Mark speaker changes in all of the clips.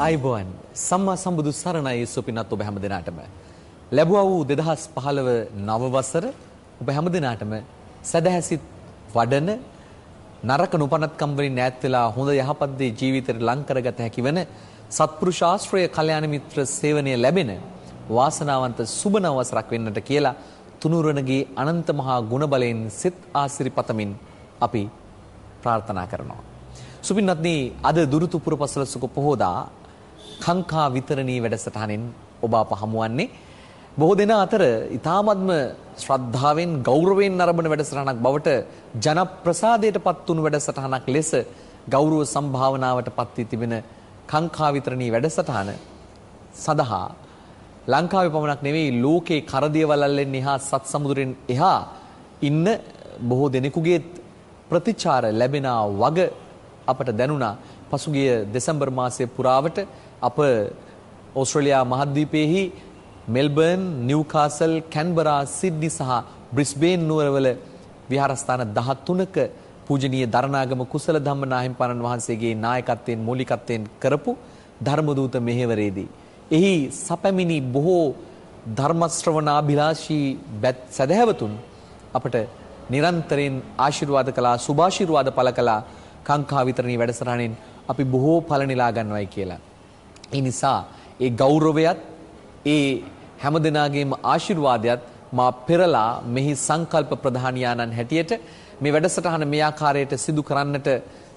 Speaker 1: ආයිබෝන් සම්මා සම්බුදු සරණයි සුපිනත් ඔබ හැම දිනාටම ලැබුවා වූ 2015 නව වසර ඔබ හැම දිනාටම සදහැසිත වඩන නරක නුපනත්කම් වලින් ඈත් වෙලා හොඳ යහපත් දේ ජීවිතයට ලං කරගත හැකි වෙන සත්පුරුෂ ආශ්‍රය කල්යාණ මිත්‍ර සේවනය ලැබෙන වාසනාවන්ත සුබ නව වසරක් වෙන්නට කියලා තුනුරණගේ අනන්ත මහා ගුණ බලයෙන් සිත ආශිර්වාදපතමින් අපි ප්‍රාර්ථනා කරනවා. සුපින්වත්නි අද දුරුතු පුරපසලසුක පොහෝදා කාංකා විතරණී වැඩසටහනෙන් ඔබ අප හමුවන්නේ. බොහෝ දෙනා අතර ඊ타මත්ම ශ්‍රද්ධාවෙන් ගෞරවයෙන් නරඹන වැඩසටහනක් බවට ජනප්‍රසාදයට පත් වුණු වැඩසටහනක් ලෙස ගෞරව සම්භාවනාවට පත් වී තිබෙන කාංකා විතරණී වැඩසටහන සඳහා ලංකාවේ පමණක් නෙවෙයි ලෝකේ කරදියවලල්ලෙන් එහා සත් සමුද්‍රෙන් එහා ඉන්න බොහෝ දෙනෙකුගේ ප්‍රතිචාර ලැබෙන වග අපට දැනුණා. පසුගිය දෙසැම්බර් මාසයේ පුරාවට අප ඕස්ට්‍රේලියා මහද්වීපයේහි මෙල්බර්න්, නිව්කාසල්, කැන්බරා, සිඩ්නි සහ බ්‍රිස්බේන් නුවරවල විහාරස්ථාන 13ක පූජනීය දරණාගම කුසල ධම්මනාහිම්පාණන් වහන්සේගේ නායකත්වයෙන් මූලිකත්වයෙන් කරපු ධර්මදූත මෙහෙවරේදී එහි සැපමිනි බොහෝ ධර්ම ශ්‍රවණාභිලාෂී සදහැවතුන් අපට නිරන්තරයෙන් ආශිර්වාද කළා සුභාශිර්වාද පළ කළා කාංකා විතරණී වැඩසටහනෙන් අපි බොහෝ ඵල නෙලා ගන්නවයි කියලා. ඒ නිසා ඒ ගෞරවයත් ඒ හැමදෙනාගේම ආශිර්වාදයත් මා පෙරලා මෙහි සංකල්ප ප්‍රධානියාණන් හැටියට මේ වැඩසටහන මේ ආකාරයට සිදු කරන්නට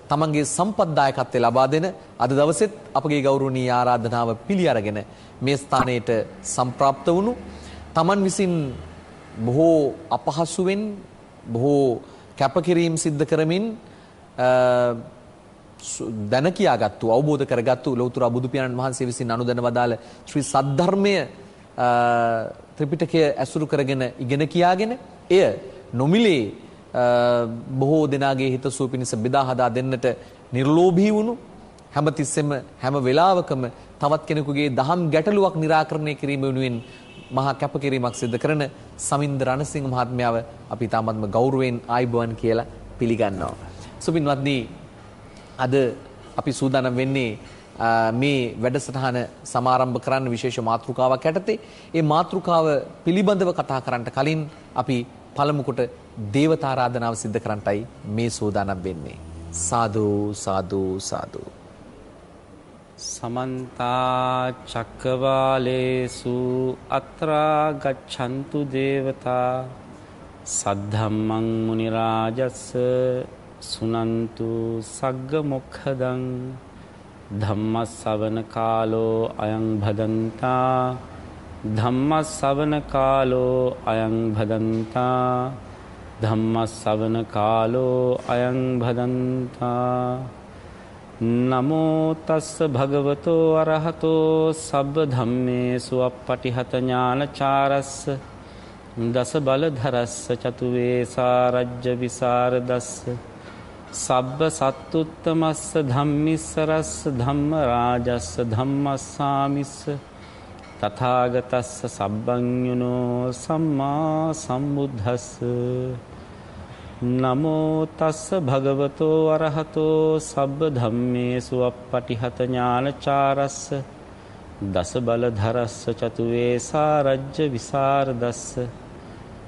Speaker 1: තමන්ගේ සම්පත්දායකත්වය ලබා දෙන අද දවසෙත් අපගේ ගෞරවනීය ආරාධනාව පිළි අරගෙන මේ ස්ථානයට සම්ප්‍රාප්ත වුණු තමන් විසින් බොහෝ අපහසුවෙන් බොහෝ කැපකිරීම් සිද්ධ කරමින් දැන කියාගත්තු අවබෝධ කරගත්තු ලෞතර බුදු පියාණන් වහන්සේ විසින් අනුදැන වදාළ ශ්‍රී සද්ධර්මය ත්‍රිපිටකය ඇසුරු කරගෙන ඉගෙන කියාගෙන එය නොමිලේ බොහෝ දෙනාගේ හිතසුව පිණිස බෙදා හදා දෙන්නට නිර්ලෝභී වුණු හැමතිස්සෙම හැම වෙලාවකම තවත් කෙනෙකුගේ දහම් ගැටලුවක් निराකරණය කිරීම වෙනුවෙන් මහා කැපකිරීමක් සිදු කරන සමින්ද රණසිංහ මහත්මයාව අපි තාමත්ම ගෞරවයෙන් ආයිබුවන් කියලා පිළිගන්නවා. සුබින්වත්නි අද අපි සූදානම් වෙන්නේ මේ වැඩසටහන සමාරම්භ කරන්න විශේෂ මාතෘකාවක් යටතේ. ඒ මාතෘකාව පිළිබඳව කතා කරන්නට කලින් අපි පළමු කොට දේවතා ආරාධනාව සිද්ධ කරන්නටයි මේ සූදානම් වෙන්නේ. සාදු සාදු සාදු.
Speaker 2: සමන්තා චක්කවාලේසු අත්‍රා ගච්ඡන්තු දේවතා සද්ධම්මං මුනි රාජස්ස සුනන්තු සග්ග මොක්ඛදං ධම්මස්සවන කාලෝ අයං භදන්තා ධම්මස්සවන කාලෝ අයං භදන්තා ධම්මස්සවන කාලෝ අයං භදන්තා නමෝ තස්ස භගවතෝ අරහතෝ සබ්බ ධම්මේසු අප්පටිහත ඥානචාරස්ස දස බලධරස්ස චතුවේ සාරජ්‍ය විසරදස්ස සබ්බ සත්තුත්තමස්ස ධම්මිස්සරස්ස ධම්ම රාජස්ස ධම්මස්සාමිස්ස තථාගතස්ස සබ්බඤුනෝ සම්මා සම්බුද්දස්ස නමෝ තස්ස භගවතෝ අරහතෝ සබ්බ ධම්මේසු අප්පටිහත ඥානචාරස්ස දස බලධරස්ස චතුවේ සාරජ්‍ය විසරදස්ස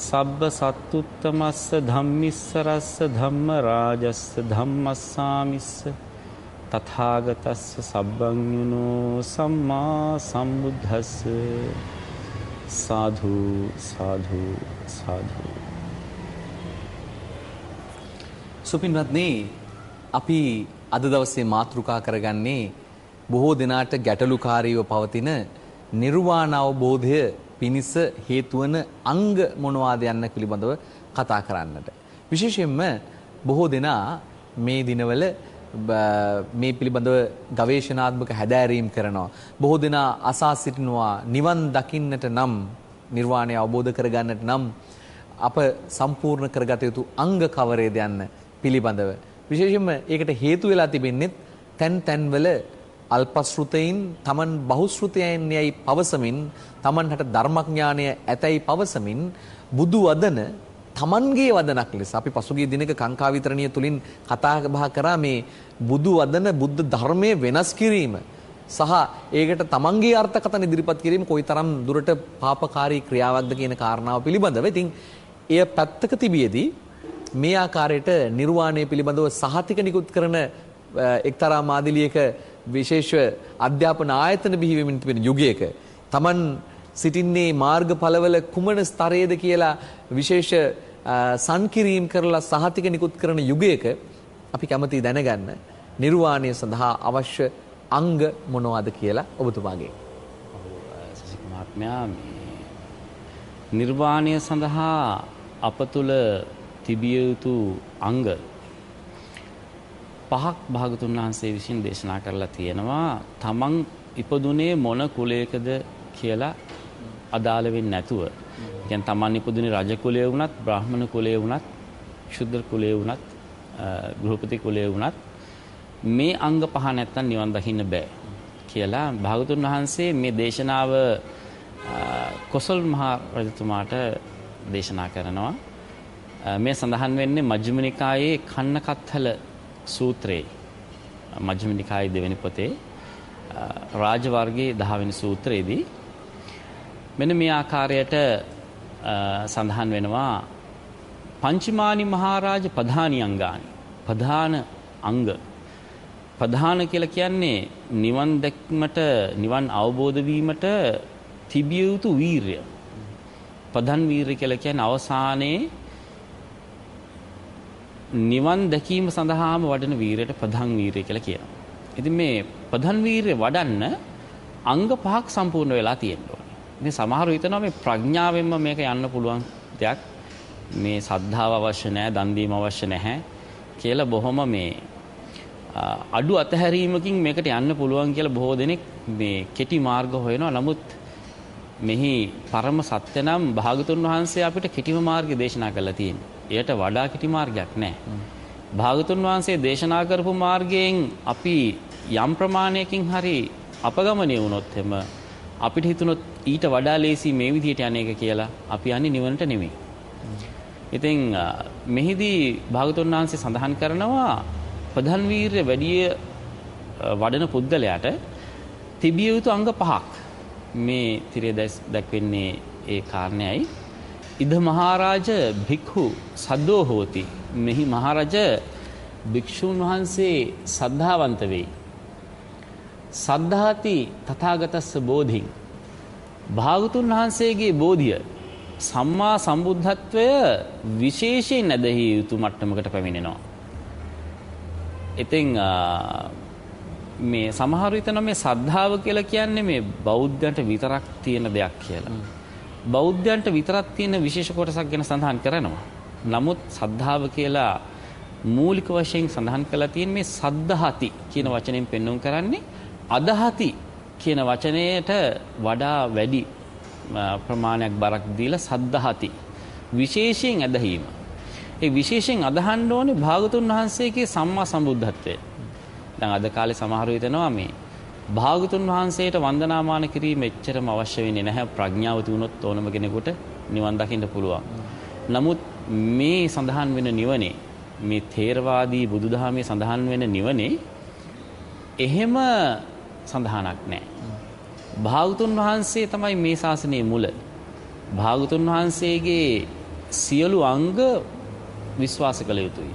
Speaker 2: සබ්බ සත්තුත්තමස්ස ධම්මිස්සරස්ස ධම්ම රාජස්ස ධම්මස්සාමිස්ස තථාගතස්ස සබ්බංයුනෝ සම්මා සම්බුද්දස්ස. සාධු සාධු සාධු
Speaker 1: සුපින්වත්නි අපි අද දවසේ මාතෘකා කරගන්නේ බොහෝ දෙනාට ගැටලුකාරීව පවතින නිර්වාණ අවබෝධය පිණිස හේතු වන අංග මොනවාද යන්න පිළිබඳව කතා කරන්නට. විශේෂයෙන්ම බොහෝ දෙනා මේ දිනවල මේ පිළිබඳව ගවේෂණාත්මක හැදෑරීම් කරනවා. බොහෝ දෙනා අසා සිටිනවා නිවන් දකින්නට නම් නිර්වාණය අවබෝධ කරගන්නට නම් අප සම්පූර්ණ කරගත යුතු අංග කවරේද යන්න පිළිබඳව විශේෂයෙන්ම ඒකට හේතු වෙලා තිබෙන්නේ තැන් තැන්වල අල්පශ්‍රුතයින් තමන් බහුශ්‍රුතයන් යයි පවසමින් තමන්ට ධර්මඥානය ඇතැයි පවසමින් බුදු වදන තමන්ගේ වදනක් ලෙස අපි පසුගිය දිනක කාංකා විතරණිය තුලින් කතා බහ කරා මේ බුදු වදන බුද්ධ ධර්මයේ වෙනස් කිරීම සහ ඒකට තමන්ගේ අර්ථකථන ඉදිරිපත් කිරීම කොයිතරම් දුරට පාපකාරී ක්‍රියාවක්ද කියන කාරණාව පිළිබඳව. ඉතින් එය පැත්තක තිබියදී මේ ආකාරයට නිර්වාණය පිළිබඳව සහතික නිකුත් කරන එක්තරා මාදිලියක විශේෂ අධ්‍යාපන ආයතන බිහිවෙමින් තිබෙන යුගයක Taman සිටින්නේ මාර්ගඵලවල කුමන ස්තරයේද කියලා විශේෂ සංකිරීම් කරලා සහතික නිකුත් කරන යුගයක අපි කැමති දැනගන්න නිර්වාණය සඳහා අවශ්‍ය අංග මොනවද කියලා ඔබතුමාගේ.
Speaker 2: සසික මහත්මයා නිර්වාණය සඳහා අප තුළ තිබිය යුතු අංග පහක් භාගතුන් වහන්සේ විසින් දේශනා කරලා තියෙනවා තමන් ඉපදුනේ මොන කුලයකද කියලා අදාළ වෙන්නේ නැතුව. කියන්නේ තමන් ඉපදුනේ රජ කුලයේ වුණත්, බ්‍රාහ්මණ කුලයේ වුණත්, ශුද්‍ර කුලයේ වුණත්, ගෘහපති කුලයේ වුණත් මේ අංග පහ නැත්තම් නිවන් දකින්න බෑ කියලා භාගතුන් වහන්සේ මේ දේශනාව කොසල් මහ රජතුමාට දේශනා කරනවා. මේ සඳහන් වෙන්නේ මජ්ක්‍ධිම නිකායේ කන්නකත්තල සූත්‍රයේ මජ්ක්‍ධිම නිකායේ දෙවෙනි පොතේ රාජ වර්ගයේ 10 වෙනි සූත්‍රයේදී මෙන්න මේ ආකාරයට සඳහන් වෙනවා පංචමානි මහරජ ප්‍රධානි අංගානි. ප්‍රධාන අංග. ප්‍රධාන කියලා කියන්නේ නිවන් දැක්මට නිවන් අවබෝධ වීමට තිබිය යුතු වීරය. ප්‍රධාන වීරය කියලා කියන්නේ අවසානයේ නිවන් දැකීම සඳහාම වඩන වීරයට ප්‍රධාන වීරය කියලා කියනවා. ඉතින් මේ ප්‍රධාන වීරය වඩන්න අංග පහක් සම්පූර්ණ වෙලා තියෙන්න ඕනේ. ඉතින් සමහරව හිතනවා මේ ප්‍රඥාවෙන්ම මේක යන්න පුළුවන් දෙයක්. මේ සද්ධාව අවශ්‍ය නැහැ, දන් දීම අවශ්‍ය නැහැ කියලා බොහොම මේ අඩු අතහැරීමකින් මේකට යන්න පුළුවන් කියලා බොහෝ දෙනෙක් මේ කෙටි මාර්ග හොයනවා. නමුත් මෙහි පරම සත්‍ය නම් භාගතුන් වහන්සේ අපිට කෙටිම මාර්ගය දේශනා කරලා තියෙනවා. එයට වඩා කෙටි මාර්ගයක් නැහැ. භාගතුන් වහන්සේ දේශනා කරපු මාර්ගයෙන් අපි යම් ප්‍රමාණයකින් හරි අපගමනය වුණොත් එම අපිට හිතුනොත් ඊට වඩා ලේසි මේ විදිහට යන්නේක කියලා අපි යන්නේ නිවනට නෙමෙයි. ඉතින් මෙහිදී භාගතුන් වහන්සේ සඳහන් කරනවා ප්‍රධාන වීරය වැඩි වඩන පුද්ගලයාට තිබිය යුතු අංග පහක් මේ තිරේ දැක්වෙන්නේ ඒ කාරණයයි ඉද මහරජ භික්හු සද්දෝ හෝති මෙහි මහරජ භික්‍ෂූන් වහන්සේ සද්ධාවන්ත වෙයි. සද්ධාති තථාගතස්ස බෝධින් භාගතුන් වහන්සේගේ බෝධිය සම්මා සම්බුද්ධත්වය විශේෂයෙන් නැදහි යුතු මට්ටමකට පැමිණෙනවා. ඉතින් මේ සමහර විටන මේ සද්ධාව කියලා කියන්නේ මේ බෞද්ධයන්ට විතරක් තියෙන දෙයක් කියලා. බෞද්ධයන්ට විතරක් තියෙන විශේෂ කොටසක් ගැන සඳහන් කරනවා. නමුත් සද්ධාව කියලා මූලික වශයෙන් සඳහන් කරලා තියෙන මේ සද්ධාති කියන වචනයෙන් පෙන්වුම් කරන්නේ අදහති කියන වචනයට වඩා වැඩි ප්‍රමාණයක් බරක් දීලා සද්ධාති විශේෂයෙන් ඇදහිීම. ඒ විශේෂයෙන් අදහන්න ඕනේ භාගතුන් වහන්සේගේ සම්මා සම්බුද්ධත්වය. දැන් අද කාලේ සමහරව හිතනවා මේ භාගතුන් වහන්සේට වන්දනාමාන කිරීම එච්චරම අවශ්‍ය වෙන්නේ නැහැ ප්‍රඥාව තිබුණොත් ඕනම කෙනෙකුට නිවන් දකින්න පුළුවන්. නමුත් මේ සඳහන් වෙන නිවනේ මේ තේරවාදී බුදුදහමේ සඳහන් වෙන නිවනේ එහෙම සඳහනක් නැහැ. භාගතුන් වහන්සේ තමයි මේ ශාසනයේ මුල. භාගතුන් වහන්සේගේ සියලු අංග විශ්වාස කළ යුතුයි.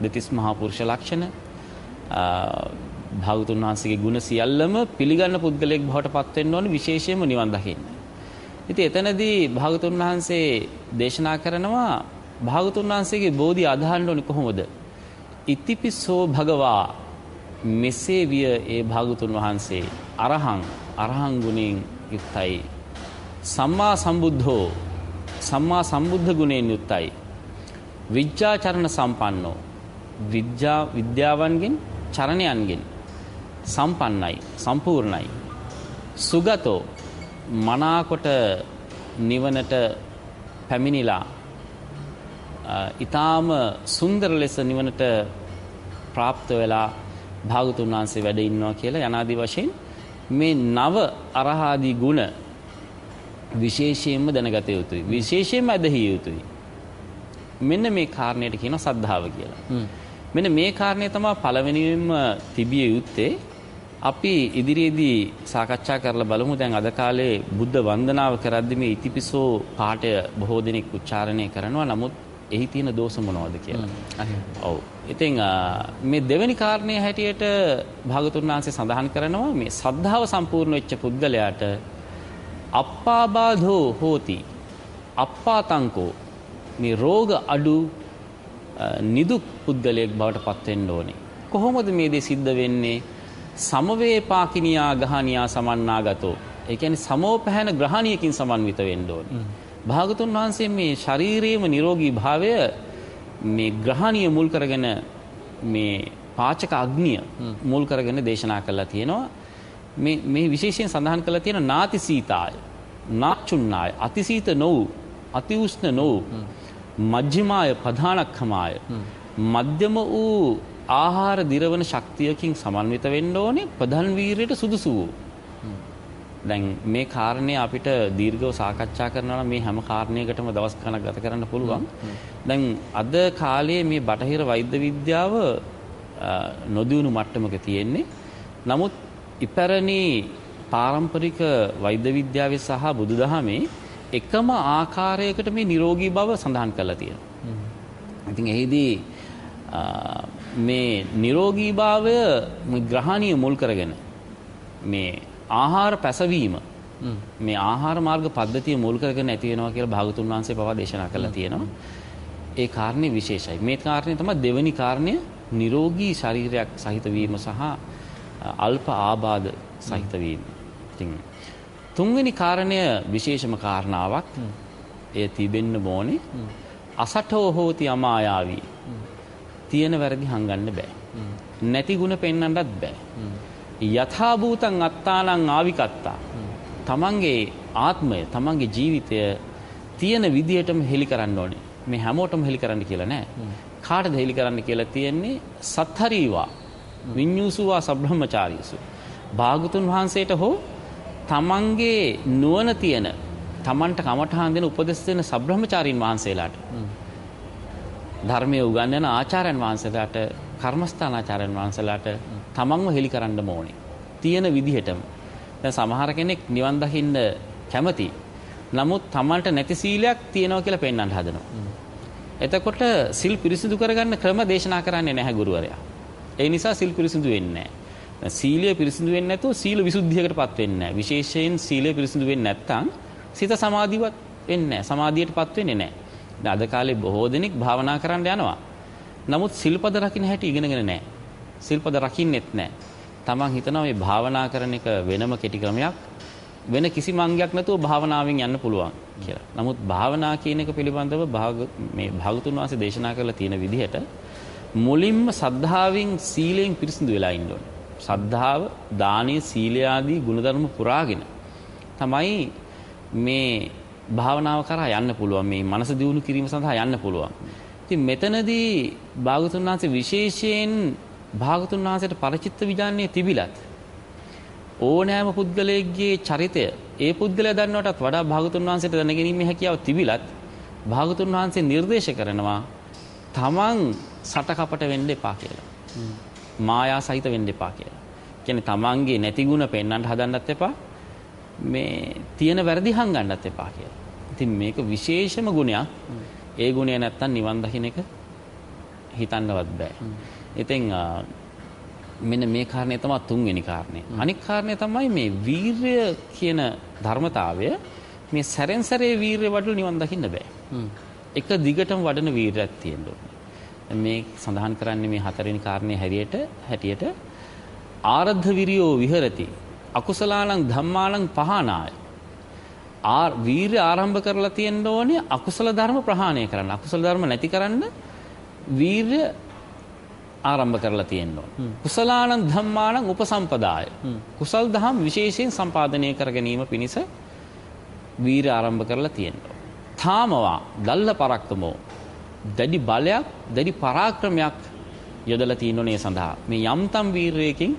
Speaker 2: දෙතිස් මහා පුරුෂ ලක්ෂණ භාගතුන් වහන්සේගේ ගුණ සියල්ලම පිළිගන්න පුද්ගලයෙක් බවට පත් වෙන්න ඕනේ විශේෂයෙන්ම නිවන් දකින්න. ඉතින් එතනදී භාගතුන් වහන්සේ දේශනා කරනවා භාගතුන් වහන්සේගේ බෝධි අදහන්න ඕනේ කොහොමද? ඉතිපිසෝ භගවා මෙසේ විය ඒ භාගතුන් වහන්සේ අරහං අරහං ගුණෙන් යුක්තයි. සම්මා සම්බුද්ධෝ සම්මා සම්බුද්ධ ගුණයෙන් යුක්තයි. විද්‍යාචරණ සම්පන්නෝ විද්‍යා විද්‍යාවන්ගෙන් චරණයන්ගෙන් සම්පන්නයි සම්පූර්ණයි සුගතෝ මනාකොට නිවනට පැමිණිලා ඊටාම සුන්දර ලෙස නිවනට પ્રાપ્ત වෙලා භාගතුන් වහන්සේ වැඩ ඉන්නවා කියලා යනාදි වශයෙන් මේ නව අරහාදී ගුණ විශේෂයෙන්ම දැනගත යුතුයි. විශේෂයෙන්ම අදහිය යුතුයි. මෙන්න මේ කාරණයට කියන සද්ධාව කියලා. මෙන්න මේ කාරණය තමයි පළවෙනියෙන්ම තිබිය යුත්තේ අපි ඉදිරියේදී සාකච්ඡා කරලා බලමු දැන් අද කාලේ බුද්ධ වන්දනාව කරද්දී මේ ඉතිපිසෝ පාඨය බොහෝ දෙනෙක් උච්චාරණය කරනවා නමුත් එහි තියෙන දෝෂ මොනවද කියලා. ඔව්. ඉතින් මේ දෙවෙනි කාරණේ හැටියට භාගතුන් වහන්සේ සඳහන් කරනවා මේ සද්ධාව සම්පූර්ණ වෙච්ච පුද්ගලයාට අප්පාබාධෝ හෝති. අප්පාතංකෝ මේ රෝග අඩු නිදුක් පුද්ගලයෙක් බවට පත් වෙන්න ඕනේ. කොහොමද මේ දේ සිද්ධ වෙන්නේ? සමවේපාකිනියා ගහනියා සමන්නාගතෝ. ඒ කියන්නේ සමෝපහැන ග්‍රහණියකින් සමන්විත වෙන්න ඕනේ. භාගතුන් වහන්සේ මේ ශාරීරියම නිරෝගී භාවය මේ ග්‍රහණීය මුල් කරගෙන මේ පාචක අග්නිය මුල් කරගෙන දේශනා කළා තියෙනවා. මේ මේ විශේෂයෙන් සඳහන් කළා තියෙන නාති සීතාය නාචුන්නාය අතිසීත නොවු අති උෂ්ණ නොවු මජ්ක්‍ධිමාය ප්‍රධානක්ඛමාය මධ්‍යම වූ ආහාර දිරවන ශක්තියකින් සමන්විත වෙන්න ඕනේ ප්‍රධාන වීරයට සුදුසු වූ දැන් මේ කාරණේ අපිට දීර්ඝව සාකච්ඡා කරනවා නම් මේ හැම කාරණයකටම දවස් ගණනක් ගත කරන්න පුළුවන්. දැන් අද කාලේ මේ බටහිර වෛද්‍ය විද්‍යාව නොදියුණු මට්ටමක තියෙන්නේ. නමුත් ඉපැරණි පාරම්පරික වෛද්‍ය විද්‍යාවේ සහ බුදුදහමේ එකම ආකාරයකට මේ නිරෝගී බව සඳහන් කරලා තියෙනවා. ඉතින් එහිදී මේ නිරෝගීභාවය ග්‍රහණීය මුල් කරගෙන මේ ආහාර පැසවීම මේ ආහාර මාර්ග පද්ධතිය මුල් කරගෙන ඇති වෙනවා කියලා භාගතුන් වහන්සේ පවා දේශනා කරලා තියෙනවා. ඒ කාරණේ විශේෂයි. මේ කාරණේ තමයි දෙවෙනි කාරණය නිරෝගී ශරීරයක් සහිත වීම සහ අල්ප ආබාධ සහිත වීම. ඉතින් තුන්වෙනි කාරණය විශේෂම කාරණාවක්. එය තිබෙන්න ඕනේ. අසටෝ හෝති අමායාවී. තියෙන වැරදි හංගන්න බෑ. නැති ಗುಣ පෙන්වන්නත් බෑ. යථාභූතං අත්තානං ආවිකත්තා. තමන්ගේ ආත්මය තමන්ගේ ජීවිතය තියෙන විදිහටම හෙලි කරන්න ඕනේ. මේ හැමෝටම හෙලි කරන්න කියලා නෑ. කාටද හෙලි කරන්න කියලා තියෙන්නේ සත්හරීවා විඤ්ඤූසුවා සබ්‍රහ්මචාරීසු. භාගතුන් වහන්සේට හෝ තමන්ගේ නුවණ තියෙන තමන්ට කමඨහන් දෙන උපදෙස් දෙන සබ්‍රහ්මචාරීන් වහන්සේලාට ධර්මයේ උගන්වන ආචාර්යන් වහන්සේලාට කර්මස්ථානාචාර්යන් වහන්සේලාට තමන්ව හෙලි කරන්න ඕනේ. තියෙන විදිහටම. දැන් සමහර කෙනෙක් නිවන් දකින්න කැමති. නමුත් තමන්ට නැති සීලයක් තියෙනවා කියලා පෙන්වන්න හදනවා. එතකොට සිල් පිරිසිදු කරගන්න ක්‍රම දේශනා කරන්නේ නැහැ ගුරුවරයා. ඒ නිසා සිල් පිරිසිදු වෙන්නේ නැහැ. සීලය පිරිසිදු වෙන්නේ නැතුව සීල විසුද්ධියකටපත් වෙන්නේ නැහැ. විශේෂයෙන් සීලය පිරිසිදු වෙන්නේ නැත්නම් සිත සමාධිවත් වෙන්නේ නැහැ. සමාධියටපත් වෙන්නේ නැහැ. දැන් අද කාලේ බොහෝ දෙනෙක් භාවනා කරන්න යනවා. නමුත් සිල්පද රකින්න හැටි ඉගෙනගෙන නැහැ. සිල්පද රකින්නෙත් නැහැ. තමන් හිතනවා මේ භාවනා කරන එක වෙනම කෙටි ක්‍රමයක් වෙන කිසිම අංගයක් නැතුව භාවනාවෙන් යන්න පුළුවන් කියලා. නමුත් භාවනා කියන එක පිළිබඳව මේ භාගතුන් වහන්සේ දේශනා කරලා තියෙන විදිහට මුලින්ම සද්ධාවෙන් සීලයෙන් පිරිසිදු වෙලා ඉන්න ඕනේ. සද්ධාව, දානීය, සීලය ආදී ගුණධර්ම පුරාගෙන තමයි මේ භාවනාව කරා යන්න පුළුවන්. මේ මනස දියුණු කිරීම සඳහා යන්න පුළුවන්. ඉතින් මෙතනදී භාගතුන් වහන්සේ විශේෂයෙන් භාගතුන් වහන්සේට පරචිත්ත විඥානයේ තිබිලත් ඕනෑම පුද්ගලයෙක්ගේ චරිතය ඒ පුද්ගලයා දන්නවටත් වඩා භාගතුන් වහන්සේට දැනගැනීමේ හැකියාව තිබිලත් භාගතුන් වහන්සේ නිර්දේශ කරනවා තමන් සටකපට වෙන්න එපා කියලා. මායා සහිත වෙන්න එපා කියලා. කියන්නේ තමන්ගේ නැති ಗುಣ පෙන්වන්න හදන්නත් එපා. මේ තියෙන වැරදි හංගන්නත් එපා කියලා. ඉතින් මේක විශේෂම ගුණයක්. ඒ ගුණය නැත්තම් නිවන් දකින්න එක හිතන්නවත් බෑ. ඉතින් මෙන්න මේ කාරණය තමයි තුන්වෙනි කාරණය. අනික් කාරණය තමයි මේ වීරය කියන ධර්මතාවය මේ සැරෙන් සැරේ වීරය වඩලා නිවන් දකින්න බෑ. එක දිගටම වඩන වීරයක් තියෙන්න ඕනේ. මේ සඳහන් කරන්නේ මේ හතරවෙනි කාරණේ හැරියට හැටියට ආරද්ධ විරියෝ විහෙරති අකුසලානං ධම්මානං පහනාය ආ වීරය ආරම්භ කරලා තියෙන්න ඕනේ අකුසල ධර්ම ප්‍රහාණය කරන්න. අකුසල ධර්ම නැති කරන්න වීරය ආරම්භ කරලා තියෙන්න ඕන. කුසලානං ධම්මානං උපසම්පදාය. කුසල් දහම් විශේෂයෙන් සම්පාදනය කර ගැනීම පිණිස වීර ආරම්භ කරලා තියෙනවා. තාමවා දල්ල පරක්කමෝ දැඩි බලයක් දැඩි පරාක්‍රමයක් යොදලා තියෙනනේ සඳහා මේ යම්තම් වීරයකින්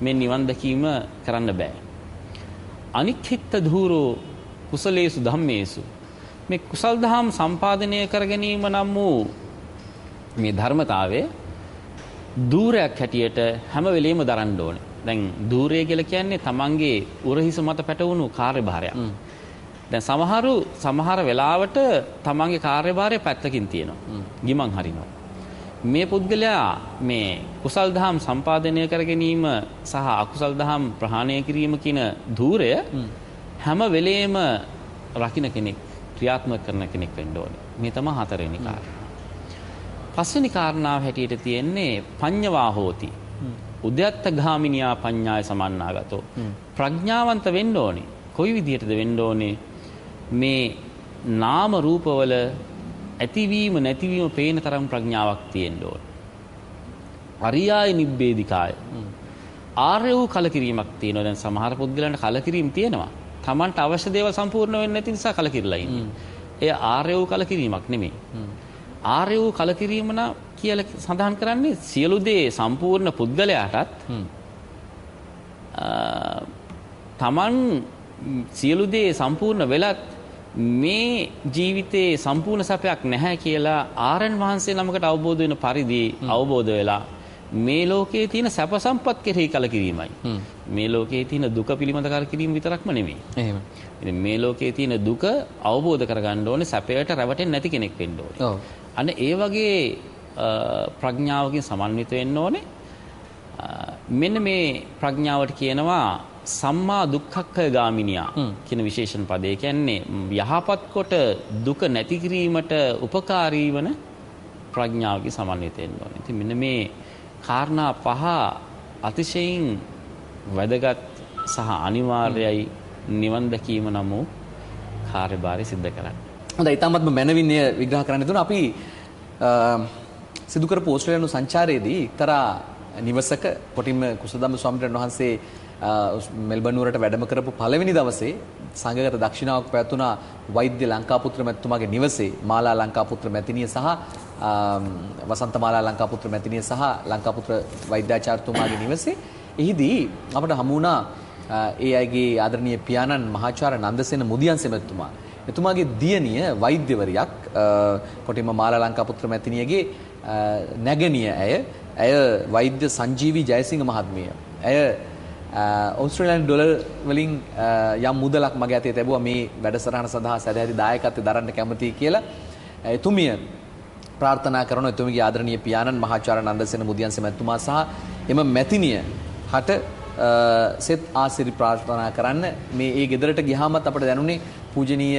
Speaker 2: මේ නිවන් දැකීම කරන්න බෑ. අනික්හිත ධූරෝ කුසලේසු ධම්මේසු මේ කුසල් දහම් සම්පාදනය කර ගැනීම නම් වූ මේ ධර්මතාවය දූරයක් හැටියට හැම වෙලෙම දරන්න ඕනේ. දැන් දූරය කියලා කියන්නේ තමන්ගේ උරහිස මත පැටවුණු කාර්යභාරයක්. දැන් සමහරු සමහර වෙලාවට තමන්ගේ කාර්යභාරය පැත්තකින් තියෙනවා. ගිමන් හරිනවා. මේ පුද්ගලයා මේ කුසල් දහම් සම්පාදනය කර ගැනීම සහ අකුසල් දහම් ප්‍රහාණය කිරීම කියන ධූරය හැම වෙලේම රකින්න කෙනෙක් ක්‍රියාත්මක කරන කෙනෙක් වෙන්න ඕනේ. මේ තමයි හතරවෙනි කාරණා. පස්වෙනි කාරණාව හැටියට තියෙන්නේ පඤ්ඤවා හෝති. උද්‍යත්ත ගාමිනියා පඤ්ඤාය සමන්නාගතෝ. ප්‍රඥාවන්ත වෙන්න ඕනේ. කොයි විදිහටද වෙන්න ඕනේ? මේ නාම රූපවල ඇතිවීම නැතිවීම පේන තරම් ප්‍රඥාවක් තියෙන්න ඕන. අරියාය නිබ්බේධිකාය. ආර්ය වූ කලකිරීමක් තියෙනවා. දැන් සමහර පුද්ගලයන්ට කලකිරීම තියෙනවා. Tamanට අවශ්‍ය දේවල් සම්පූර්ණ වෙන්නේ නැති නිසා කලකිරලා ඉන්නේ. එය ආර්ය වූ කලකිරීමක් නෙමෙයි. ආර්ය වූ කලකිරීම නම් කියලා සඳහන් කරන්නේ සියලු දේ සම්පූර්ණ පුද්ගලයාටත් තමන් සියලු දේ සම්පූර්ණ වෙලත් මේ ජීවිතයේ සම්පූර්ණ සැපයක් නැහැ කියලා ආරයන් වහන්සේ නමකට අවබෝධ වෙන පරිදි අවබෝධ වෙලා මේ ලෝකයේ තියෙන සැප සම්පත් කෙරෙහි කලකිරීමයි. මේ ලෝකයේ තියෙන දුක පිළිබඳ කලකිරීම විතරක්ම නෙමෙයි.
Speaker 1: එහෙම.
Speaker 2: ඉතින් මේ ලෝකයේ තියෙන දුක අවබෝධ කරගන්න ඕනේ සැපයට රැවටෙන්නේ නැති කෙනෙක් වෙන්න ඕනේ.
Speaker 1: ඔව්.
Speaker 2: අන්න ඒ වගේ ප්‍රඥාවකින් සමන්විත වෙන්න ඕනේ. මෙන්න මේ ප්‍රඥාවට කියනවා සම්මා දුක්ඛක්ඛය ගාමිනියා කියන විශේෂණ පදේ. කියන්නේ යහපත් කොට දුක නැති කිරීමට උපකාරී වන ප්‍රඥාවකින් සමන්විත වෙන්න ඕනේ. ඉතින් මෙන්න මේ කාරණා පහ අතිශයින් වැදගත් සහ අනිවාර්යයි නිවන් දැකීම නම් වූ කාර්යභාරය සිද්ධ කරන්න.
Speaker 1: හොඳයි ඊටමත්ම මැනවින් විග්‍රහ කරන්න දුන අපි සිදු කරපු ඕස්ට්‍රේලියානු සංචාරයේදී එක්තරා නිවසක කොටින්ම කුසදම්ම ස්වාමීන් වහන්සේ මෙල්බන් නුවරට වැඩම කරපු පළවෙනි දවසේ සංඝගත දක්ෂිනාවක් පැවැත්වුණා වෛද්‍ය ලංකාපුත්‍ර මැතිතුමාගේ නිවසේ මාලා ලංකාපුත්‍ර මැතිණිය සහ අ, වසන්ත මාලා ලංකාපුත්‍ර මැතිණිය සහ ලංකාපුත්‍ර වෛද්‍යාචාර්යතුමාගේ නිවසේ. එහිදී අපට හමු වුණා අ, ඒ අයගේ ආදරණීය පියාණන් මහාචාර්ය නන්දසේන මුදියන්සේ මැතිතුමා එතුමාගේ දියණිය වෛද්‍යවරියක් අ, කොටින්ම මාලා ලංකාපුත්‍ර මැතිණියගේ අ, නැගණිය ඇය. ඇය වෛද්‍ය සංජීවී ජයසිංහ මහත්මිය. ඇය අ, ඕස්ට්‍රේලියානු ඩොලර් වලින් අ, යම් මුදලක් මගේ අතේ තිබුවා. මේ වැඩසටහන සඳහා සැදැහැති දායකත්වය දරන්න කැමතියි කියලා. Uh, එතුමිය ප්‍රාර්ථනා කරන එතුමිගේ ආදරණීය පියාණන් මහාචාර්ය නන්දසේන මුදියන්සේ මැතිතුමා සහ එම මැතිණිය හට අ, සෙත් ආසිරි ප්‍රාර්ථනා කරන්න. මේ ඒ ගෙදරට ගියාමත් අපට දැනුනේ පූජනීය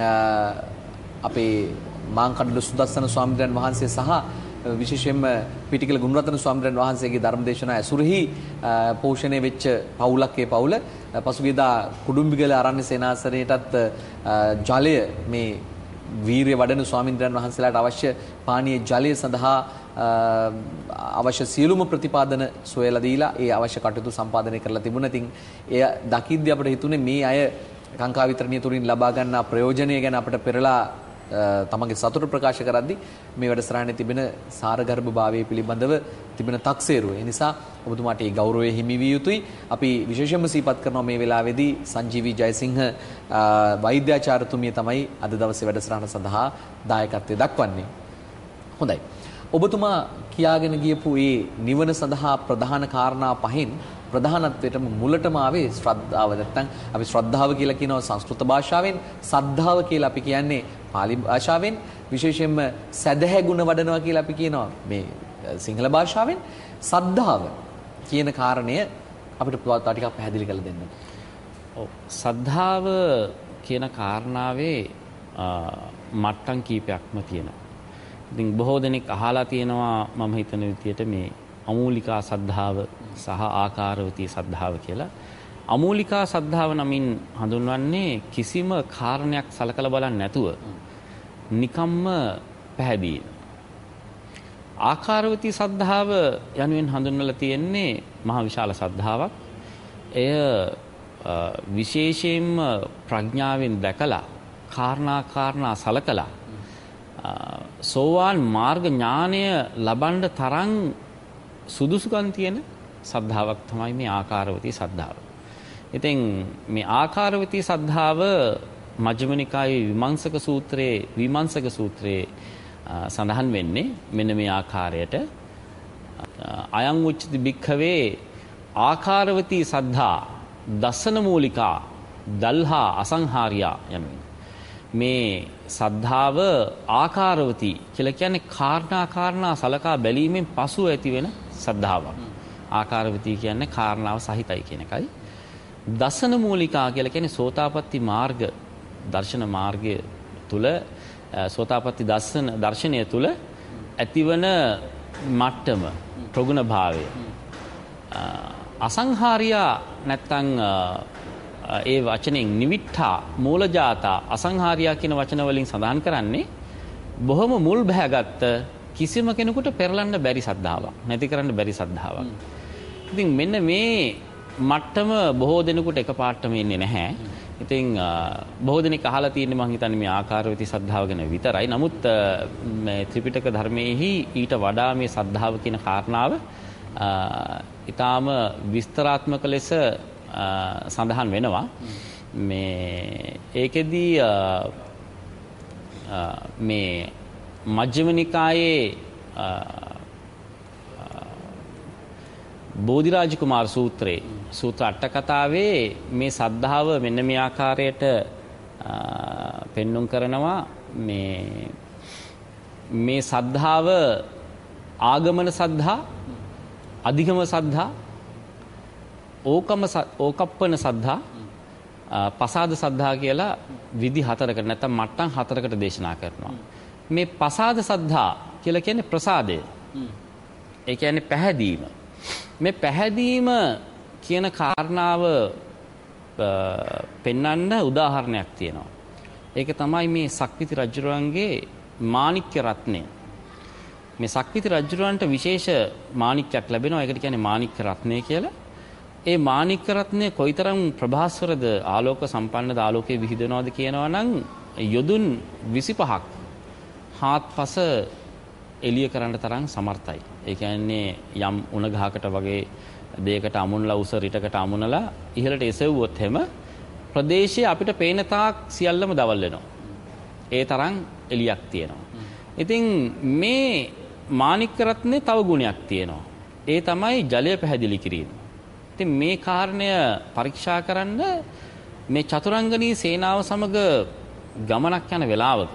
Speaker 1: අ, අපේ මාංකඩල සුදස්සන ස්වාමීන් වහන්සේ සහ විශේෂයෙන්ම පිටිකල ගුණරත්න ස්වාමීන් වහන්සේගේ ධර්මදේශනා ඇසුරෙහි අ, පෝෂණය වෙච්ච පවුලක් ඒ පවුල අ, පසුගියදා කුඩුම්බිගල ආරණ්‍ය සේනාසනයටත් අ, ජලය මේ වීරිය වඩන ස්වාමීන්ද්‍රයන් වහන්සේලාට අවශ්‍ය පානීය ජලය සඳහා අ, අවශ්‍ය සියලුම ප්‍රතිපාදන සොයලා දීලා ඒ අවශ්‍ය කටයුතු සම්පාදනය කරලා තිබුණා. ඉතින් එය දකිද්දී අපිට හිතුනේ මේ අය කාංකා විතරණිය තුලින් ලබා ගන්නා ප්‍රයෝජනය ගැන අපිට පෙරලා අ, තමන්ගේ සතුට ප්‍රකාශ කරද්දී මේ වැඩසටහනේ තිබෙන සාරගර්භභාවය පිළිබඳව තිබෙන තක්සේරුව. ඒ නිසා ඔබතුමාට ඒ ගෞරවය හිමි විය යුතුයි. අපි විශේෂයෙන්ම සිහිපත් කරනවා මේ වෙලාවේදී සංජීවී ජයසිංහ අ, වෛද්‍යාචාර්යතුමිය තමයි අද දවසේ වැඩසටහන සඳහා දායකත්වය දක්වන්නේ. හොඳයි. ඔබතුමා කියාගෙන ගියපු ඒ නිවන සඳහා ප්‍රධාන කාරණා පහෙන් ප්‍රධානත්වයටම මුලටම ආවේ ශ්‍රද්ධාව. නැත්නම් අපි ශ්‍රද්ධාව කියලා කියනවා සංස්කෘත භාෂාවෙන්, සද්ධාව කියලා අපි කියන්නේ pāli භාෂාවෙන්, විශේෂයෙන්ම සදහැ ගුණ වඩනවා කියලා අපි කියනවා මේ අ, සිංහල භාෂාවෙන්. සද්ධාව කියන කාරණය අපිට තව ටිකක් පැහැදිලි කරලා දෙන්න.
Speaker 2: ඔව්. සද්ධාව කියන කාරණාවේ අ, මට්ටම් කීපයක්ම තියෙනවා. ඉතින් බොහෝ දෙනෙක් අහලා තියෙනවා මම හිතන විදියට මේ අමූලිකා සද්ධාව සහ ආකාරවතී සද්ධාව කියලා. අමූලිකා සද්ධාව නමින් හඳුන්වන්නේ කිසිම කාරණයක් සලකලා බලන්නේ නැතුව නිකම්ම පැහැදීම. ආකාරවතී සද්ධාව යනුවෙන් හඳුන්වලා තියෙන්නේ මහ විශාල සද්ධාවක්. එය විශේෂයෙන්ම ප්‍රඥාවෙන් දැකලා කාරණා කාරණා සලකලා සෝවාන් මාර්ග ඥානය ලබන්න තරම් සුදුසුකම් තියෙන සද්ධාාවක් තමයි මේ ආකාරවතී සද්ධාව. ඉතින් මේ ආකාරවතී සද්ධාව මජ්ක්‍ධිම නිකායේ විමංශක සූත්‍රයේ විමංශක සූත්‍රයේ සඳහන් වෙන්නේ මෙන්න මේ ආකාරයට අයං උච්චති භික්ඛවේ ආකාරවතී සද්ධා දසන මූලිකා දල්හා අසංහාරියා යනුවෙන් මේ සද්ධාව ආකාරවතී කියලා කියන්නේ කාරණා කාරණා සලකා බැලීමෙන් පසු ඇතිවෙන සද්ධාවක්. ආකාරවතී කියන්නේ කාරණාව සහිතයි කියන එකයි. දසන මූලිකා කියලා කියන්නේ සෝතාපට්ටි මාර්ග දර්ශන මාර්ගය තුල සෝතාපට්ටි දර්ශන දර්ශනය තුල ඇතිවන මට්ටම ප්‍රගුණ භාවය අසංහාරියා නැත්තං ඒ වචනෙන් නිවිට්ඨා මූලජාතා අසංහාරියා කියන වචන වලින් සඳහන් කරන්නේ බොහොම මුල් බැහැගත්ත කිසිම කෙනෙකුට පෙරලන්න බැරි සද්ධාාවක් නැති කරන්න බැරි සද්ධාාවක්. ඉතින් මෙන්න මේ මට්ටම බොහෝ දෙනෙකුට එක පාට්ටම එන්නේ නැහැ. ඉතින් බොහෝ දෙනෙක් අහලා තියෙන්නේ මං හිතන්නේ මේ ආකාරවති සද්ධාව ගැන විතරයි. නමුත් මේ ත්‍රිපිටක ධර්මයේහි ඊට වඩා මේ සද්ධාව කියන කාරණාව ඊටාම විස්තරාත්මක ලෙස සඳහන් වෙනවා. මේ ඒකෙදී මේ මජ්ක්‍ධිම නිකායේ බෝධිරාජ කුමාර සූත්‍රයේ සූත්‍ර අට කතාවේ මේ සද්ධාව මෙන්න මේ ආකාරයට පෙන්눔 කරනවා මේ මේ සද්ධාව ආගමන සද්ධා අධිගම සද්ධා ඕකම ඕකප්පන සද්ධා පසාද සද්ධා කියලා විදි හතරකට නැත්නම් මට්ටම් හතරකට දේශනා කරනවා. මේ පසාද සද්ධා කියලා කියන්නේ ප්‍රසාදය. ඒ කියන්නේ පැහැදීම. මේ පැහැදීම කියන කාරණාව පෙන්වන්න උදාහරණයක් තියෙනවා. ඒක තමයි මේ සක්විති රජුරන්ගේ මාණික්‍ය රත්නය. මේ සක්විති රජුරන්ට විශේෂ මාණික්යක් ලැබෙනවා. ඒකට කියන්නේ මාණික්‍ය රත්නය කියලා. ඒ මාණික්‍ය රත්නය කොයිතරම් ප්‍රභාස්වරද ආලෝක සම්පන්නද ආලෝකයේ විහිදෙනවද කියනවා නම් යොදුන් 25ක් හාත්පස එළිය කරන්න තරම් සමර්ථයි. ඒ කියන්නේ යම් උණ ගහකට වගේ දෙයකට අමුණලා උස රිටකට අමුණලා ඉහළට එසවුවොත් හැම ප්‍රදේශයේ අපිට පේන තාක් සියල්ලම දවල් වෙනවා. ඒ තරම් එළියක් තියෙනවා. ඉතින් මේ මාණික්ක රත්නේ තව ගුණයක් තියෙනවා. ඒ තමයි ජලය පැහැදිලි කිරීම. ඉතින් මේ කාරණය පරීක්ෂා කරන්න මේ චතුරංගනී සේනාව සමග ගමනක් යන වෙලාවක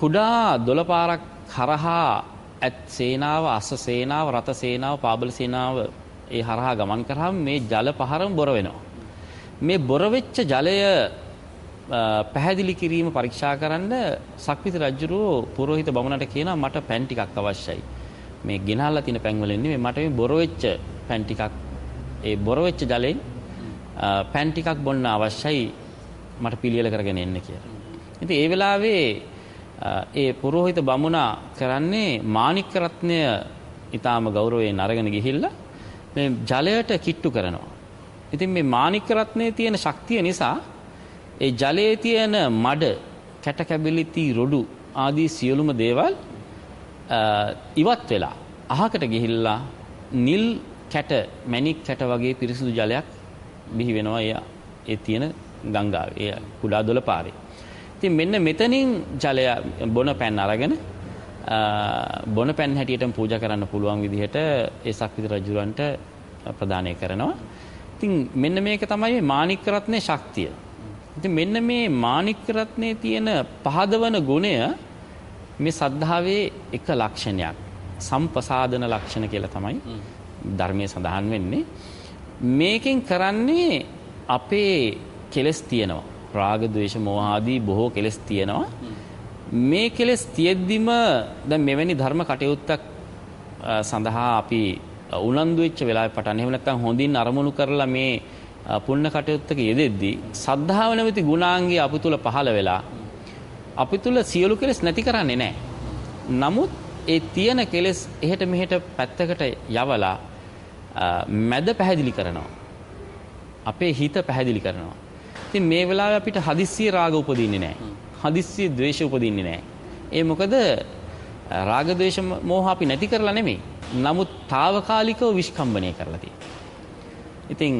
Speaker 2: කුඩා දොළපාරක් හරහා ඇත් සේනාව අස සේනාව රත සේනාව පාබල සේනාව ඒ හරහා ගමන් කරාම මේ ජල පහරම බොර වෙනවා. මේ බොර වෙච්ච ජලය පැහැදිලි කිරීම පරීක්ෂා කරන්න සක්විති රජුරෝ පුරোহিত බමුණට කියනවා මට පැන් ටිකක් අවශ්‍යයි. මේ ගෙනල්ලා තියෙන පැන් වලින් නෙමෙයි මට මේ බොර වෙච්ච පැන් ටිකක් ඒ බොර වෙච්ච ජලයෙන් පැන් ටිකක් බොන්න අවශ්‍යයි මට පිළියෙල කරගෙන එන්න කියලා. ඉතින් ඒ වෙලාවේ ඒ පුරোহিত බමුණා කරන්නේ මාණික්ක රත්නය ඊටාම ගෞරවයෙන් අරගෙන ගිහිල්ලා මේ ජලයට කිට්ටු කරනවා. ඉතින් මේ මාණික්ක රත්නයේ තියෙන ශක්තිය නිසා ඒ ජලයේ තියෙන මඩ, කැට කැබිලිති, රොඩු ආදී සියලුම දේවල් ඉවත් වෙලා අහකට ගිහිල්ලා නිල් කැට, මැණික් කැට වගේ පිරිසිදු ජලයක් බිහි වෙනවා ඒ තියෙන ගංගාවේ. ඒ කුඩා දොළ පාරේ. ඉතින් මෙන්න මෙතනින් ජලය බොන පැන් අරගෙන බොන පැන් හැටියට පූජා කරන්න පුළුවන් විදිහට ඒ සක්විති රජුරන්ට ප්‍රදානය කරනවා. ඉතින් මෙන්න මේක තමයි මේ මාණික්ක රත්නේ ශක්තිය. ඉතින් මෙන්න මේ මාණික්ක රත්නේ තියෙන පහදවන ගුණය මේ සද්ධාවේ එක ලක්ෂණයක්. සම්පසාදන ලක්ෂණ කියලා තමයි ධර්මයේ සඳහන් වෙන්නේ. මේකෙන් කරන්නේ අපේ කෙලස් තියෙනවා. රාග ద్వේෂ මෝහ ආදී බොහෝ කෙලස් තියෙනවා. මේ කෙලස් තියෙද්දිම දැන් මෙවැනි ධර්ම කටයුත්තක් සඳහා අපි උනන්දු වෙච්ච වෙලාවේ පටන් එහෙම නැත්නම් හොඳින් අරමුණු කරලා මේ පුණ්‍ය කටයුත්තක යෙදෙද්දී සද්ධාව නැමැති ගුණාංගය අපි තුල පහළ වෙලා අපි තුල සියලු කෙලස් නැති කරන්නේ නැහැ. නමුත් ඒ තියෙන කෙලස් එහෙට මෙහෙට පැත්තකට යවලා මැද පැහැදිලි කරනවා. අපේ හිත පැහැදිලි කරනවා. ඉතින් මේ වෙලාවේ අපිට හදිස්සිය රාග උපදින්නේ නැහැ. හදිස්සිය ද්වේෂ උපදින්නේ නැහැ. ඒ මොකද රාග ද්වේෂ මෝහ අපි නැති කරලා නෙමෙයි. නමුත් తాවකාලිකව විස්කම්බණය කරලා තියෙනවා. ඉතින්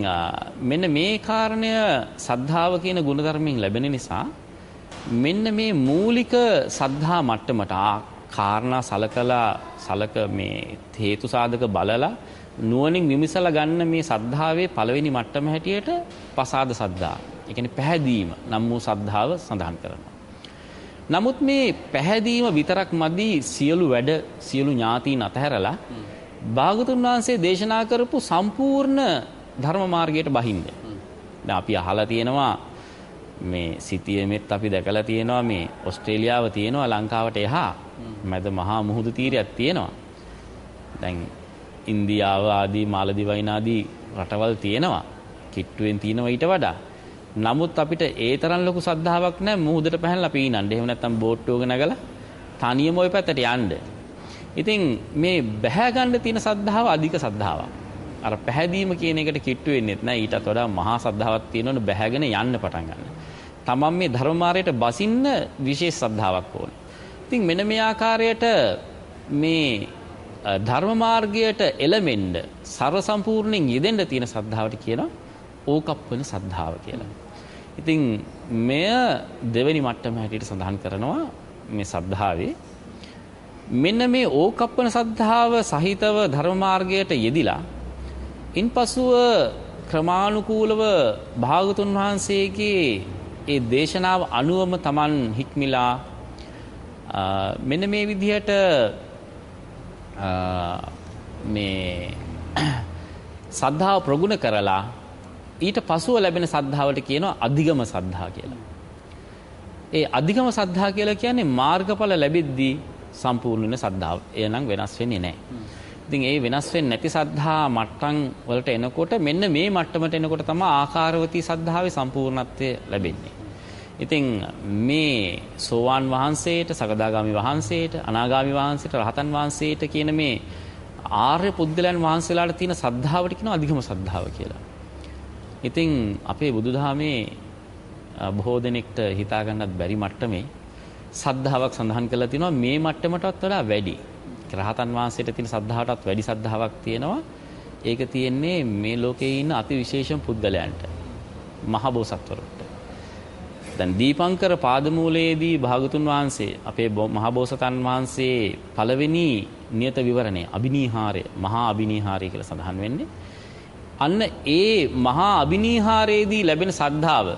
Speaker 2: මෙන්න මේ කාරණය සද්ධාව කියන ගුණධර්මයෙන් ලැබෙන නිසා මෙන්න මේ මූලික සද්ධා මට්ටමට කාරණා සලකලා සලක මේ හේතු සාධක බලලා නුවණින් විමසලා ගන්න මේ සද්ධාවේ පළවෙනි මට්ටම හැටියට පසාද සද්ධා. ඒ කියන්නේ පැහැදීම නම් වූ සද්ධාව සඳහන් කරනවා. නමුත් මේ පැහැදීම විතරක් මදි සියලු වැඩ සියලු ඥාතීන් අතහැරලා භාගතුන් වහන්සේ දේශනා කරපු සම්පූර්ණ ධර්ම මාර්ගයට බහින්න. දැන් අපි අහලා තියෙනවා මේ සිටියෙමෙත් අපි දැකලා තියෙනවා මේ ඕස්ට්‍රේලියාව තියෙනවා ලංකාවට එහා මැද මහා මුහුදු තීරයක් තියෙනවා. දැන් ඉන්දියාව ආදී මාලදිවයින් ආදී රටවල් තියෙනවා. කිට්ටුවෙන් තියෙනවා ඊට වඩා. නමුත් අපිට ඒ තරම් ලොකු සද්ධාාවක් නැහැ මූදට පැහැලා පීනන්න. එහෙම නැත්නම් බෝට්ටුවක නැගලා තනියම ওই පැත්තට යන්න. ඉතින් මේ බැහැ ගන්න තියෙන සද්ධාව අධික සද්ධාවක්. අර පැහැදීම කියන එකට කිට්ටු වෙන්නේත් නැහැ. ඊටත් වඩා මහා සද්ධාවක් තියෙනවනේ බැහැගෙන යන්න පටන් ගන්න. තමන් මේ ධර්මමාරයට බසින්න විශේෂ සද්ධාවක් ඕන. ඉතින් මෙන්න මේ ආකාරයට මේ ධර්ම මාර්ගයට එළමෙන්න සර්ව සම්පූර්ණයෙන් යෙදෙන්න තියෙන සද්ධාවට කියනවා ඕකප්පන සද්ධාව කියලා. ඉතින් මෙය දෙවෙනි මට්ටම හැටියට සඳහන් කරනවා මේ සද්ධාවේ මෙන්න මේ ඕකප්පන සද්ධාව සහිතව ධර්ම මාර්ගයට යෙදිලා ඉන්පසුව ක්‍රමානුකූලව භාගතුන් වහන්සේගේ ඒ දේශනාව අනුවම Taman හික්මිලා මෙන්න මේ විදිහට මේ සද්ධාව ප්‍රගුණ කරලා ඊට පසුව ලැබෙන සද්ධාවට කියනවා අධිගම සද්ධා කියලා. ඒ අධිගම සද්ධා කියලා කියන්නේ මාර්ගඵල ලැබෙද්දී සම්පූර්ණ වෙන සද්ධාව. එය නම් වෙනස් වෙන්නේ නැහැ. ඉතින් ඒ වෙනස් වෙන්නේ නැති සද්ධා මට්ටම් වලට එනකොට මෙන්න මේ මට්ටමට එනකොට තමයි ආකාරවතී සද්ධාවේ සම්පූර්ණත්වය ලැබෙන්නේ. ඉතින් මේ සෝවාන් වහන්සේට සකදාගාමි වහන්සේට අනාගාමි වහන්සේට රහතන් වහන්සේට කියන මේ ආර්ය පුද්ගලයන් වහන්සේලාට තියෙන සද්ධාවට කියනවා අධිකම සද්ධාව කියලා. ඉතින් අපේ බුදුදහමේ බොහෝ දෙනෙක්ට හිතා ගන්නත් බැරි මට්ටමේ සද්ධාාවක් සඳහන් කරලා තිනවා මේ මට්ටමටත් වඩා වැඩි. රහතන් වහන්සේට තියෙන සද්ධාවටත් වැඩි සද්ධාාවක් තියෙනවා. ඒක තියෙන්නේ මේ ලෝකේ ඉන්න අති විශේෂම පුද්ගලයන්ට. මහ බෝසත්වරුන්ට. දැන් දීපංකර පාදමූලයේදී භාගතුන් වහන්සේ අපේ මහබෝසතන් වහන්සේ පළවෙනි නියත විවරණය අබිනීහාරය මහා අබිනීහාරය කියලා සඳහන් වෙන්නේ. අන්න ඒ මහා අබිනීහාරයේදී ලැබෙන සද්ධාව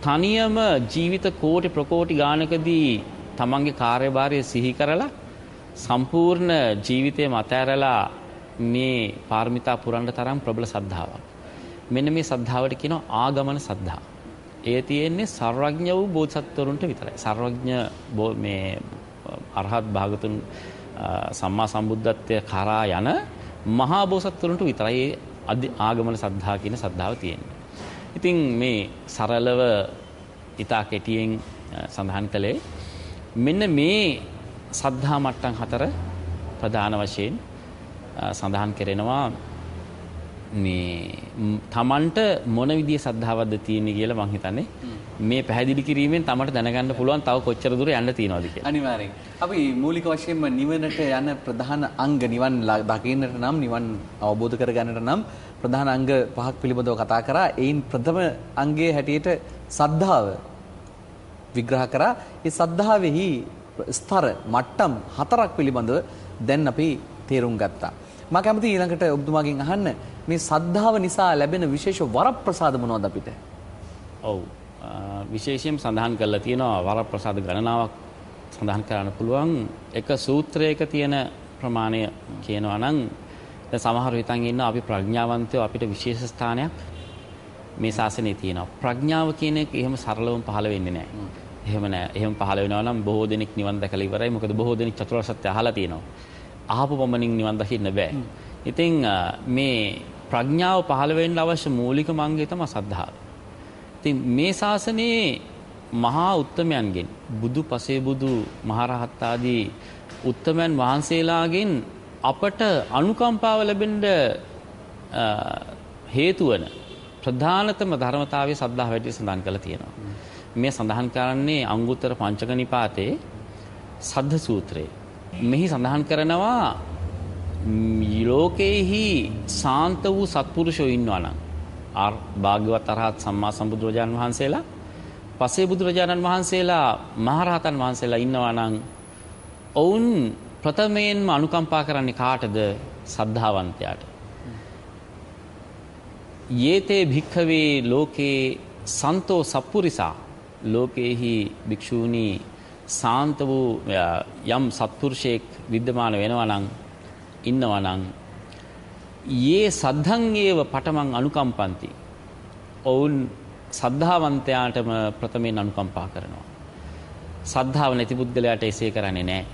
Speaker 2: තනියම ජීවිත කෝටි ප්‍රකෝටි ගානකදී තමන්ගේ කාර්යභාරය සිහි කරලා සම්පූර්ණ ජීවිතය මතඇරලා මේ පාර්මිතා පුරන්ඩ තරම් ප්‍රබල සද්ධාවක්. මෙන්න මේ සද්ධාවට කියනවා ආගමන සද්ධා. ඒ තියෙන්නේ සර්වඥ වූ බෝධිසත්වරුන්ට විතරයි. සර්වඥ මේ අරහත් භාගතුන් සම්මා සම්බුද්ධත්වය කරා යන මහා බෝසත්වරුන්ට විතරයි ආගමන සද්ධා කියන සද්ධාව තියෙන්නේ. ඉතින් මේ සරලව ඊතා කෙටියෙන් සඳහන් කළේ මෙන්න මේ සද්ධා මට්ටම් හතර ප්‍රධාන වශයෙන් සඳහන් කරනවා මේ තමන්ට මොන විදිය සද්ධාවද්ද තියෙන්නේ කියලා මං හිතන්නේ මේ පැහැදිලි කිරීමෙන් තමට දැනගන්න පුළුවන් තව කොච්චර දුර යන්න තියෙනවද කියලා.
Speaker 1: අනිවාර්යෙන්. අපි මූලික වශයෙන්ම නිවනට යන ප්‍රධාන අංග නිවන් දකින්නට නම් නිවන් අවබෝධ කරගන්නට නම් ප්‍රධාන අංග පහක් පිළිබඳව කතා කරා. ඒයින් ප්‍රථම අංගයේ හැටියට සද්ධාව විග්‍රහ කරා. ඒ සද්ධාවෙහි ස්තර මට්ටම් හතරක් පිළිබඳව දැන් අපි තේරුම් ගත්තා. මම කැමති ඊළඟට ඔබතුමාගෙන් අහන්න මේ සද්ධාව නිසා ලැබෙන විශේෂ වරප්‍රසාද මොනවද අපිට?
Speaker 2: ඔව්. විශේෂයෙන් සඳහන් කරලා තියෙනවා වරප්‍රසාද ගණනාවක් සඳහන් කරන්න පුළුවන් එක සූත්‍රයක තියෙන ප්‍රමාණය කියනවා නම් දැන් සමහර හිතන් ඉන්න අපි ප්‍රඥාවන්තයෝ අපිට විශේෂ ස්ථානයක් මේ ශාසනයේ තියෙනවා. ප්‍රඥාව කියන එක එහෙම සරලවම පහළ වෙන්නේ නැහැ. එහෙම නෑ. එහෙම පහළ වෙනවා නම් බොහෝ දෙනෙක් නිවන් දැකලා ඉවරයි. මොකද බොහෝ දෙනෙක් චතුරාර්ය සත්‍ය අහලා තියෙනවා. අහපු පමණින් නිවන් දකින්න බෑ. ඉතින් මේ ප්‍රඥාව පහළ වෙන්න අවශ්‍ය මූලික මංගය තමයි සද්ධාව. ඉතින් මේ ශාසනයේ මහා උත්තමයන්ගෙන් බුදු පසේ බුදු මහරහත් ආදී උත්තමයන් වහන්සේලාගෙන් අපට අනුකම්පාව ලැබෙන්න හේතු වන ප්‍රධානතම ධර්මතාවය සද්ධාව වැඩි සඳහන් කරලා තියෙනවා. මේ සඳහන් කරන්නේ අංගුත්තර පංචක නිපාතේ සද්ධ සූත්‍රයේ. මෙහි සඳහන් කරනවා ලෝකේහි සාන්ත වූ සත්පුරුෂයෝ ඉන්නවා නම් ආර් භාග්‍යවත් අරහත් සම්මා සම්බුදුරජාණන් වහන්සේලා පසේ බුදුරජාණන් වහන්සේලා මහරහතන් වහන්සේලා ඉන්නවා නම් ඔවුන් ප්‍රථමයෙන්ම අනුකම්පා කරන්නේ කාටද? සද්ධාවන්තයාට. යේතේ භික්ඛවේ ලෝකේ සන්තෝ සප්පුරිසා ලෝකේහි භික්ෂූනි සාන්ත වූ යම් සත්පුරුෂයෙක් විද්‍යමාන වෙනවා නම් ඉන්නවා නම් යේ සද්ධං ඒව පටමං අනුකම්පන්ති. ඔවුන් සද්ධාවන්තයාටම ප්‍රථමයෙන් අනුකම්පා කරනවා. සද්ධාව නැති පුද්ගලයාට එසේ කරන්නේ නැහැ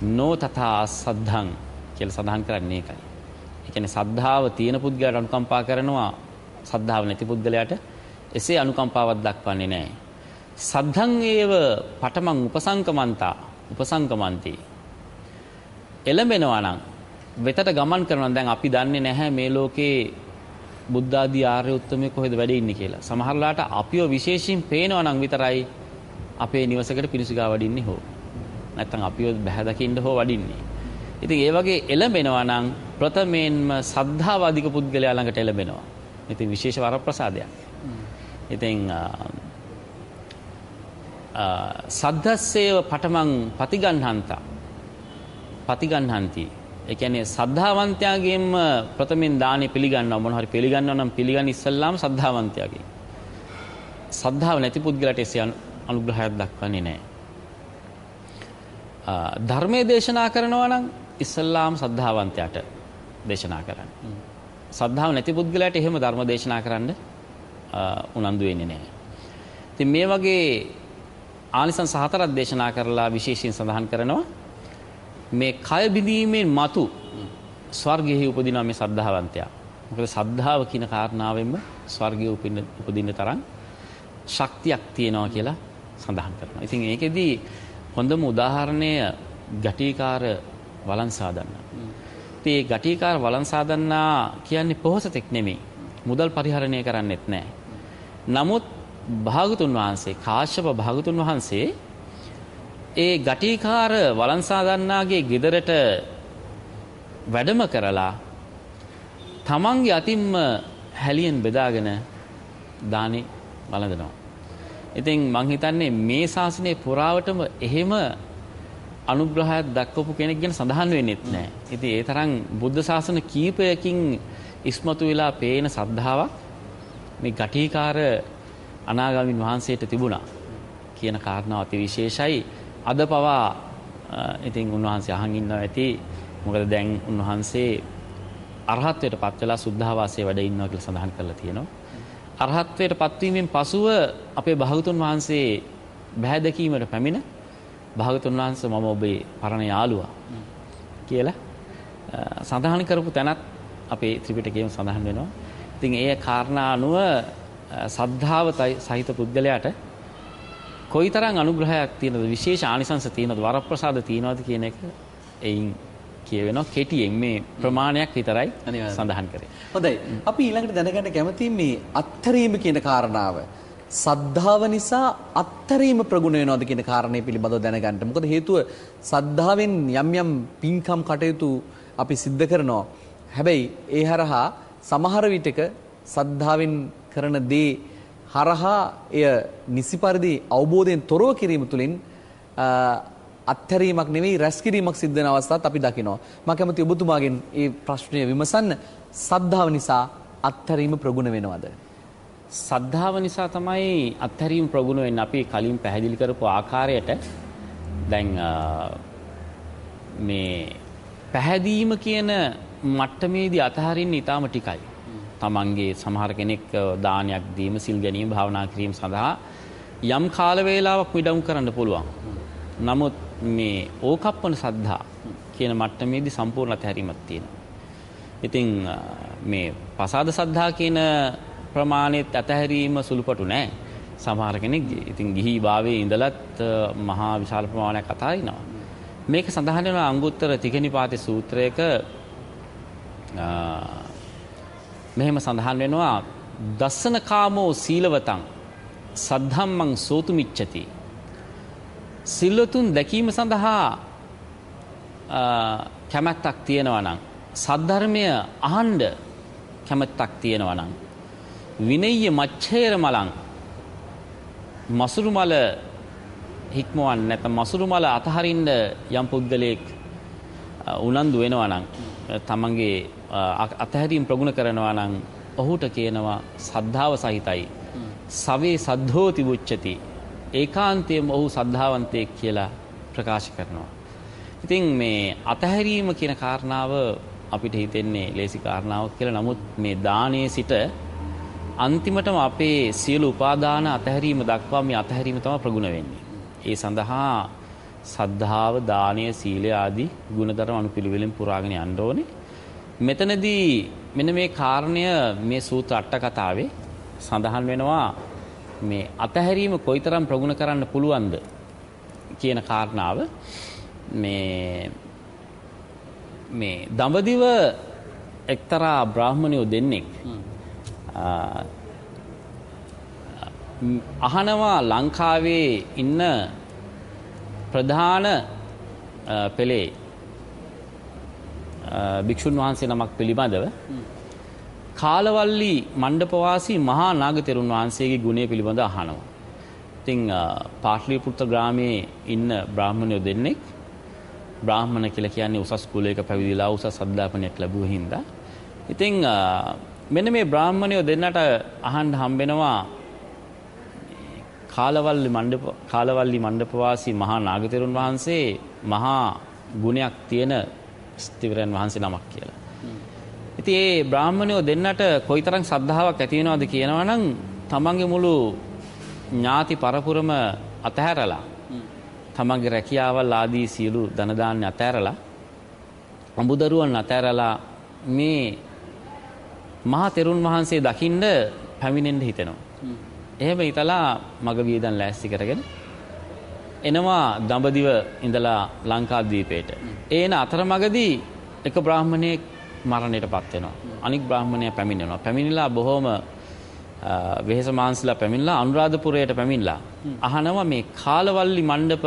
Speaker 2: නෝ තථා සද්ධං කියලා සඳහන් කරන්නේ ඒකයි. ඒ කියන්නේ සද්ධාව තියෙන පුද්ගලයාට අනුකම්පා කරනවා සද්ධාව නැති පුද්ගලයාට එසේ අනුකම්පාවක් දක්වන්නේ නැහැ. සද්ධං ඒව පටමං උපසංකමන්තා උපසංකමන්ති. එළඹෙනවා නම් වෙතට ගමන් කරනවා දැන් අපි දන්නේ නැහැ මේ ලෝකේ බුද්ධ ආදී ආර්ය උත්තමයේ කොහෙද වැඩ ඉන්නේ කියලා. සමහරලාට අපිව විශේෂයෙන් පේනවා නම් විතරයි අපේ නිවසකට පිණිසුගා වඩින්නේ හෝ. නැත්තම් අපිව බැහැ දකින්න හෝ වඩින්නේ. ඉතින් ඒ වගේ එළඹෙනවා නම් ප්‍රථමයෙන්ම සද්ධාව අධික පුද්ගලයා ළඟට එළඹෙනවා. ඉතින් විශේෂ වරප්‍රසාදයක්. ඉතින් සද්ධස්සේව පටමං පතිගන්හන්තා පතිගන්හන්ති ඒ කියන්නේ සද්ධාවන්තයාගෙන්ම ප්‍රථමයෙන් දානෙ පිළිගන්නවා. මොන හරි පිළිගන්නවා නම් පිළිගන්න ඉස්සල්ලාම සද්ධාවන්තයාගෙන් සද්ධාව නැති පුද්ගලට එසේ අනුග්‍රහයක් දක්වන්නේ නැහැ. ධර්මයේ දේශනා කරනවා නම් ඉස්සල්ලාම සද්ධාවන්තයාට දේශනා කරන්න. සද්ධාව නැති පුද්ගලයාට එහෙම ධර්ම දේශනා කරන්න උනන්දු වෙන්නේ නැහැ. ඉතින් මේ වගේ ආනිසංස හතරක් දේශනා කරලා විශේෂයෙන් සඳහන් කරනවා මේ කය බිඳීමෙන් මතු ස්වර්ගයේ උපදිනවා මේ සද්ධාවන්තයා. මොකද සද්ධාව කියන කාරණාවෙන්ම ස්වර්ගයේ උපදින්න උපදින්න තරම් ශක්තියක් තියෙනවා කියලා සඳහන් කරනවා. ඉතින් ඒකෙදී හොඳම උදාහරණය ගටිකාර වලන් සාදන්නා. ඉතින් මේ ගටිකාර වලන් සාදන්නා කියන්නේ පොහොසතෙක් නෙමෙයි. මුදල් පරිහරණය කරන්නෙත් නැහැ. නමුත් භාගතුන් වහන්සේ කාශ්‍යප භාගතුන් වහන්සේ ඒ ගටිකාර වලන් සාදන්නාගේ ගෙදරට වැඩම කරලා තමන්ගේ අතින්ම හැලියෙන් බෙදාගෙන දානේ වළඳනවා. ඉතින් මං හිතන්නේ මේ ශාසනයේ පුරාවටම එහෙම අනුග්‍රහයක් දක්වපු කෙනෙක් ගැන සඳහන් වෙන්නේත් නැහැ. ඉතින් ඒ තරම් බුද්ධ ශාසන කීපයකින් ඉස්මතු වෙලා පේන සද්ධාාවක් මේ ගටිකාර අනාගාමින් වහන්සේට තිබුණා කියන කාරණාව අති විශේෂයි. අද පවා ඉතින් උන්වහන්සේ අහන් ඉන්නවා ඇති. මොකද දැන් උන්වහන්සේ අරහත්ත්වයට පත් වෙලා සුද්ධාවාසයේ වැඩ ඉන්නවා කියලා සඳහන් කරලා තියෙනවා. අරහත්ත්වයට පත්වීමෙන් පසුව අපේ භාගතුන් වහන්සේ බැහැ දැකීමට පැමිණ භාගතුන් වහන්සේ මම ඔබේ පරණ යාළුවා කියලා සඳහන් කරපු තැනත් අපේ ත්‍රිපිටකයේම සඳහන් වෙනවා. ඉතින් ඒ කාරණා අනුව සද්ධාව සහිත පුද්ගලයාට කොයිතරම් අනුග්‍රහයක් තියෙනවද විශේෂ ආනිසංස තියෙනවද වරප්‍රසාද තියෙනවද කියන එක එයින් කියවෙනවා කෙටියෙන් මේ ප්‍රමාණයක් විතරයි සඳහන් කරේ.
Speaker 1: හොඳයි. අපි ඊළඟට දැනගන්න කැමති මේ අත්තරීම කියන කාරණාව. සද්ධාව නිසා අත්තරීම ප්‍රගුණ වෙනවද කියන කාරණේ පිළිබඳව දැනගන්න. මොකද හේතුව සද්ධාවෙන් යම් යම් පින්කම් කටයුතු අපි සිද්ධ කරනවා. හැබැයි ඒ හරහා සමහර විටක සද්ධාවෙන් කරන දේ හරහා එය නිසි පරිදි අවබෝධයෙන් තොරව කිරීම තුළින් අත්හැරීමක් නෙවෙයි රැස්කිරීමක් සිද්ධ වෙන අවස්ථාත් අපි දකිනවා. මම කැමති ඔබතුමාගෙන් මේ ප්‍රශ්නය විමසන්න. සද්ධාව නිසා අත්හැරීම ප්‍රගුණ වෙනවද?
Speaker 2: සද්ධාව නිසා තමයි අත්හැරීම ප්‍රගුණ වෙන්නේ. අපි කලින් පැහැදිලි කරපු ආකාරයට දැන් මේ පැහැදීම කියන මට්ටමේදී අතහරින්න ඊටාම ටිකයි. තමන්ගේ සමහර කෙනෙක් දානයක් දීම සිල් ගැනීම භාවනා කිරීම සඳහා යම් කාල වේලාවක් විඩවුම් කරන්න පුළුවන්. නමුත් මේ ඕකප්පන සද්ධා කියන මට්ටමේදී සම්පූර්ණ අතහැරීමක් තියෙනවා. ඉතින් මේ පසාද සද්ධා කියන ප්‍රමාණෙත් අතහැරීම සුළුපටු නෑ. සමහර කෙනෙක් ඉතින් ගිහි භාවයේ ඉඳලත් මහා විශාල ප්‍රමාණයක් අතාරිනවා. මේක සඳහන් වෙනවා අංගුත්තර තිකනිපාතේ සූත්‍රයක මෙහෙම සඳහන් වෙනවා. දස්සන කාමෝ සීලවතං. සද්ධම්මං සෝතුමිච්ඡති. සිල්වතුන් දැකීම සඳහා කැමැත්තක් තියෙනවා නම් සද්ධර්මය අහන්න කැමැත්තක් තියෙනවා නම් විනෙය්‍ය මච්ඡේර මලං. මසුරු මල හික්මවන්න නැත්නම් මසුරු මල අතහරින්න යම් පුද්ගලයෙක් උනන්දු වෙනවා නම් තමන්ගේ අතහැරීම් ප්‍රගුණ කරනවා නම් ඔහුට කියනවා සද්ධාව සහිතයි. සවේ සද්ධෝති බුච්චති. ඒකාන්තයෙන්ම ඔහු සද්ධාවන්තයෙක් කියලා ප්‍රකාශ කරනවා. ඉතින් මේ අතහැරීම කියන කාරණාව අපිට හිතෙන්නේ ලේසි කාරණාවක් කියලා. නමුත් මේ දානයේ සිට අන්තිමටම අපේ සියලු උපාදාන අතහැරීම දක්වා මේ අතහැරීම තමයි ප්‍රගුණ වෙන්නේ. ඒ සඳහා සද්ධාව, දානය, සීලය ආදී ගුණධර්ම අනුපිළිවෙලින් පුරාගෙන යන්න ඕනේ. මෙතනදී මෙන්න මේ කාරණය මේ සූත්‍ර අට කතාවේ සඳහන් වෙනවා මේ අතහැරීම කොයිතරම් ප්‍රගුණ කරන්න පුළුවන්ද කියන කාරණාව. මේ මේ දඹදිව එක්තරා බ්‍රාහ්මණයෝ දෙන්නෙක් අහනවා ලංකාවේ ඉන්න ප්‍රධාන පෙළේ භික්ෂුන් වහන්සේ නමක් පිළිබඳව කාලවල්ලි මණ්ඩපවාසී මහා නාගතෙරුන් වහන්සේගේ ගුණය පිළිබඳ අහනවා. ඉතින් පාට්ලිපුත්‍ර ග්‍රාමයේ ඉන්න බ්‍රාහ්මණයෝ දෙන්නෙක් බ්‍රාහ්මණ කියලා කියන්නේ උසස් කුලයක පැවිදිලා උසස් අධ්‍යාපනයක් ලැබුව හින්දා. ඉතින් මෙන්න මේ බ්‍රාහ්මණයෝ දෙන්නට අහන්න හම්බෙනවා කාලවල්ලි මණ්ඩප කාලවල්ලි මණ්ඩපවාසී මහා නාගතෙරුන් වහන්සේ මහා ගුණයක් තියෙන ස්තිවරයන් වහන්සේ නමක් කියලා. ඉතින් ඒ බ්‍රාහ්මණයෝ දෙන්නට කොයිතරම් ශ්‍රද්ධාවක් ඇති වෙනවද කියනවනම් තමන්ගේ මුළු ඥාති පරපුරම අතහැරලා තමන්ගේ රැකියාවල් ආදී සියලු ධන දාන්න අතහැරලා අඹදරුවන් අතහැරලා මේ මහා තෙරුන් වහන්සේ දකින්න පැමිණෙන්න හිතෙනවා. එහෙම හිතලා මග වියදම් ලෑස්ති කරගෙන එනවා දඹදිව ඉඳලා ලංකාද්වීපයට. ඒන අතරමඟදී එක බ්‍රාහ්මණයෙක් මරණයටපත් වෙනවා. අනික් බ්‍රාහ්මණයා පැමිණෙනවා. පැමිණිලා බොහොම වෙහෙස මාංශලා පැමිණලා අනුරාධපුරයට පැමිණලා අහනවා මේ කාලවල්ලි මණ්ඩප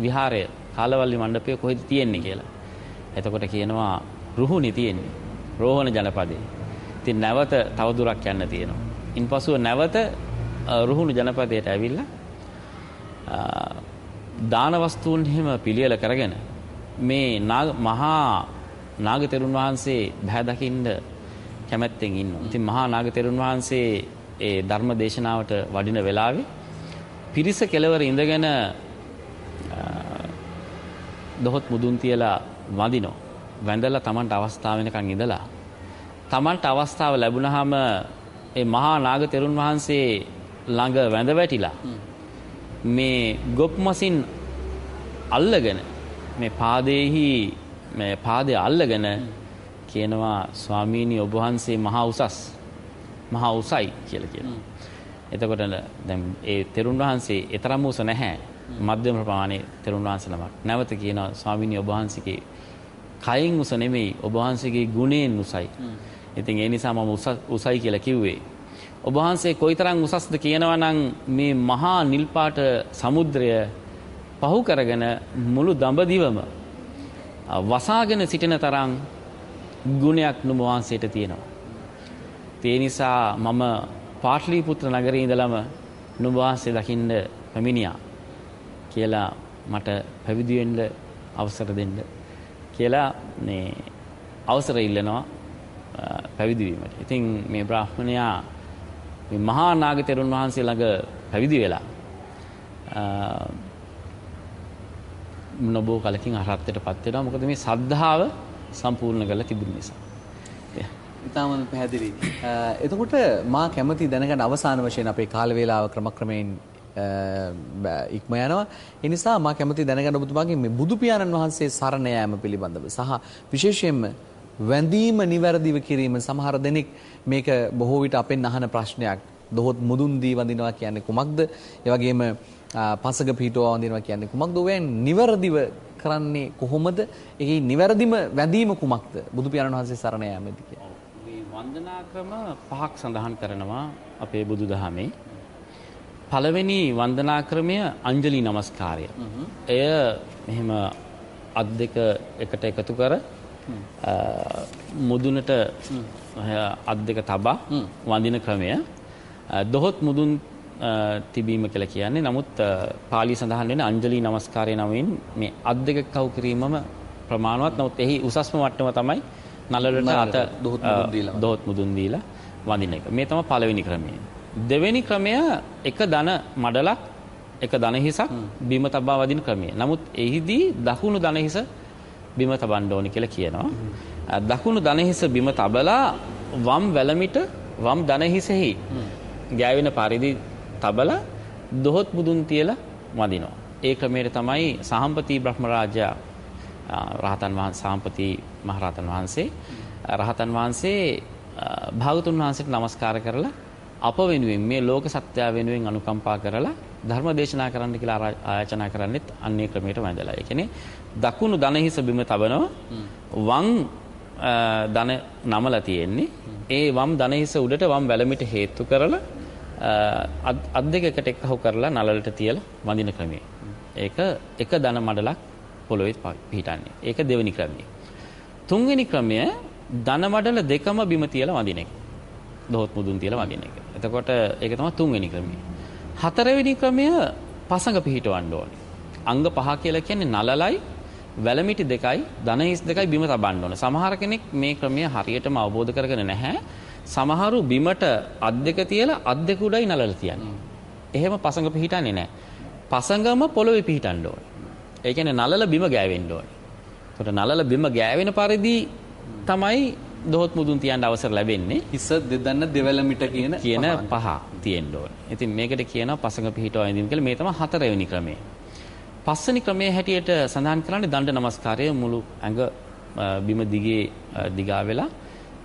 Speaker 2: විහාරය කාලවල්ලි මණ්ඩපය කොහෙද තියෙන්නේ කියලා. එතකොට කියනවා රුහුණි තියෙන්නේ. රෝහණ ජනපදයේ. ඉතින් නැවත තවදුරක් යන්න තියෙනවා. ඉන්පසුව නැවත රුහුණු ජනපදයට ඇවිල්ලා දාන වස්තුන් හිම පිළියෙල කරගෙන මේ මහා නාගතෙරුන් වහන්සේ බහැ දකින්න කැමැත්තෙන් ඉන්නවා. ඉතින් මහා නාගතෙරුන් වහන්සේ ඒ ධර්ම දේශනාවට වඩින වෙලාවේ පිරිස කෙලවර ඉඳගෙන දොහොත් මුදුන් තියලා වඳිනෝ. වැඳලා Tamanට අවස්ථාව වෙනකන් ඉඳලා Tamanට අවස්ථාව ලැබුණාම ඒ මහා නාගතෙරුන් වහන්සේ ළඟ වැඳ වැටිලා මේ ගොප් මසින් අල්ලගෙන මේ පාදයේහි මේ පාදය අල්ලගෙන කියනවා ස්වාමීනි ඔබ වහන්සේ මහා උසස් මහා උසයි කියලා කියනවා. එතකොට දැන් ඒ තෙරුන් වහන්සේ ඊතරම් උස නැහැ. මධ්‍යම ප්‍රමාණයේ තෙරුන් වහන්සේ නමක්. නැවත කියනවා ස්වාමීනි ඔබ වහන්සේගේ කයින් උස නෙමෙයි ඔබ වහන්සේගේ ගුණයෙන් උසයි. ඉතින් ඒ නිසා මම උසයි කියලා කිව්වේ. ඔබ වහන්සේ කොයිතරම් උසස්ද කියනවා නම් මේ මහා නිල් පාට සමුද්‍රය පහු කරගෙන මුළු දඹදිවම වසාගෙන සිටින තරම් ගුණයක් නුඹ වහන්සේට තියෙනවා. ඒ නිසා මම පාට්ලිපුත්‍ර නගරේ ඉඳලම නුඹ වහන්සේ දකින්න පැමිණියා කියලා මට පැවිදි වෙන්න අවසර දෙන්න කියලා මේ අවසර ඉල්ලනවා පැවිදි වීමට. ඉතින් මේ බ්‍රාහ්මණයා මේ මහා නාගතෙරුන් වහන්සේ ළඟ පැවිදි වෙලා නොබෝ කලකින් අරහත්ත්වයටපත් වෙනවා. මොකද මේ සද්ධාව සම්පූර්ණ කරලා තිබුණ නිසා.
Speaker 1: ඉතාමත් පැහැදිලි. එතකොට මා කැමති දැනගන්න අවසාන වශයෙන් අපේ කාල වේලාව ක්‍රමක්‍රමයෙන් ඉක්ම යනවා. ඒ නිසා මා කැමති දැනගන්න ඔබතුමාගේ මේ බුදු පියාණන් වහන්සේ සරණ යාම පිළිබඳව සහ විශේෂයෙන්ම වැඳීම නිවැරදිව කිරීම සමහර දෙනෙක් මේක බොහෝ විට අපෙන් අහන ප්‍රශ්නයක්. දොහොත් මුදුන් දී වඳිනවා කියන්නේ කුමක්ද? ඒ වගේම පසක පිහිටුවා වඳිනවා කියන්නේ කුමක්ද? ඔයන් නිවැරදිව කරන්නේ කොහොමද? ඒකේ නිවැරදිම වැඳීම කුමක්ද? බුදු පියාණන් වහන්සේ සරණ යාමේදී කියන්නේ.
Speaker 2: වන්දනා ක්‍රම පහක් සඳහන් කරනවා අපේ බුදුදහමේ. පළවෙනි වන්දනා ක්‍රමය අංජලි නමස්කාරය. එය මෙහෙම අත් දෙක එකට එකතු කර මුදුනට අත් දෙක තබා වඳින ක්‍රමය. දොහොත් මුදුන් තිබීම කියලා කියන්නේ. නමුත් පාලි සඳහන් වෙන අංජලි නමස්කාරය නමින් මේ අත් දෙක කව් කිරීමම ප්‍රමාණවත්. නමුත් එහි උසස්ම මට්ටම තමයි නළලට අත
Speaker 1: දොහොත් මුදුන් දීලා
Speaker 2: වඳින එක. මේ තමයි පළවෙනි ක්‍රමය. දෙවෙනි ක්‍රමය එක දන මඩලක් එක දන හිසක් බිම තබා වදින ක්‍රමය. නමුත් එහිදී දකුණු දන හිස බිම තබන්න ඕනි කියලා කියනවා. දකුණු දන හිස බිම තබලා වම් වැලමිට වම් දන හිසෙහි ගෑවෙන පරිදි තබලා දොහොත් මුදුන් තියලා වදිනවා. ඒ ක්‍රමයට තමයි සහම්පති බ්‍රහ්මරාජා රහතන් වහන්සේ සාම්පති මහරහතන් වහන්සේ රහතන් වහන්සේ භාගතුන් වහන්සේට নমස්කාර කරලා අප වෙනුවෙන් මේ ලෝක සත්‍යය වෙනුවෙන් අනුකම්පා කරලා ධර්ම දේශනා කරන්න කියලා ආයාචනා කරන්නෙත් අන්නේ ක්‍රමයට වැඳලා. ඒ කියන්නේ දකුණු දන හිස බිම තබනවා වම් අ, දන නමලා තියෙන්නේ. ඒ වම් දන හිස උඩට වම් වැලමිට හේතු කරලා අ, අත් අත් දෙක එකට එක්කහු කරලා නළලට තියලා වඳින ක්‍රමය. ඒක එක දන මඩලක් පොළොවේ ප- පිහිටන්නේ. ඒක දෙවෙනි ක්‍රමය. තුන්වෙනි ක්‍රමය දන මඩල දෙකම බිම තියලා වඳින එක. දොහොත් මුදුන් තියලා වඳින එක. එතකොට ඒක තමයි තුන්වෙනි ක්‍රමය. හතරවෙනි ක්‍රමය පසඟ පිහිටවන්න ඕනේ. අංග පහ කියලා කියන්නේ නලලයි වැලමිටි දෙකයි දනහිස් දෙකයි බිම තබන්න ඕනේ. සමහර කෙනෙක් මේ ක්‍රමය හරියටම අවබෝධ කරගෙන නැහැ. සමහරු බිමට අත් දෙක තියලා අත් දෙක උඩයි නලල තියන්නේ. එහෙම පසඟ පිහිටන්නේ නැහැ. පසඟම පොළොවේ පිහිටන්න ඕනේ. ඒ කියන්නේ නලල බිම ගෑවෙන්න ඕනේ. එතකොට නලල බිම ගෑවෙන පරිදි තමයි දොහොත් මුදුන් තියන්න අවසර ලැබෙන්නේ.
Speaker 1: හිස දෙදන්න දෙවැලමිට කියන
Speaker 2: කියන. පහ තියෙන්න ඕනේ. ඉතින් මේකට කියනවා පසඟ පිහිටවා ඉඳීම කියලා. මේ තමයි හතරවෙනි ක්‍රමය. පස්වෙනි ක්‍රමයේ හැටියට සඳහන් කරන්නේ දණ්ඩ නමස්කාරය මුළු ඇඟ බිම දිගේ දිගා වෙලා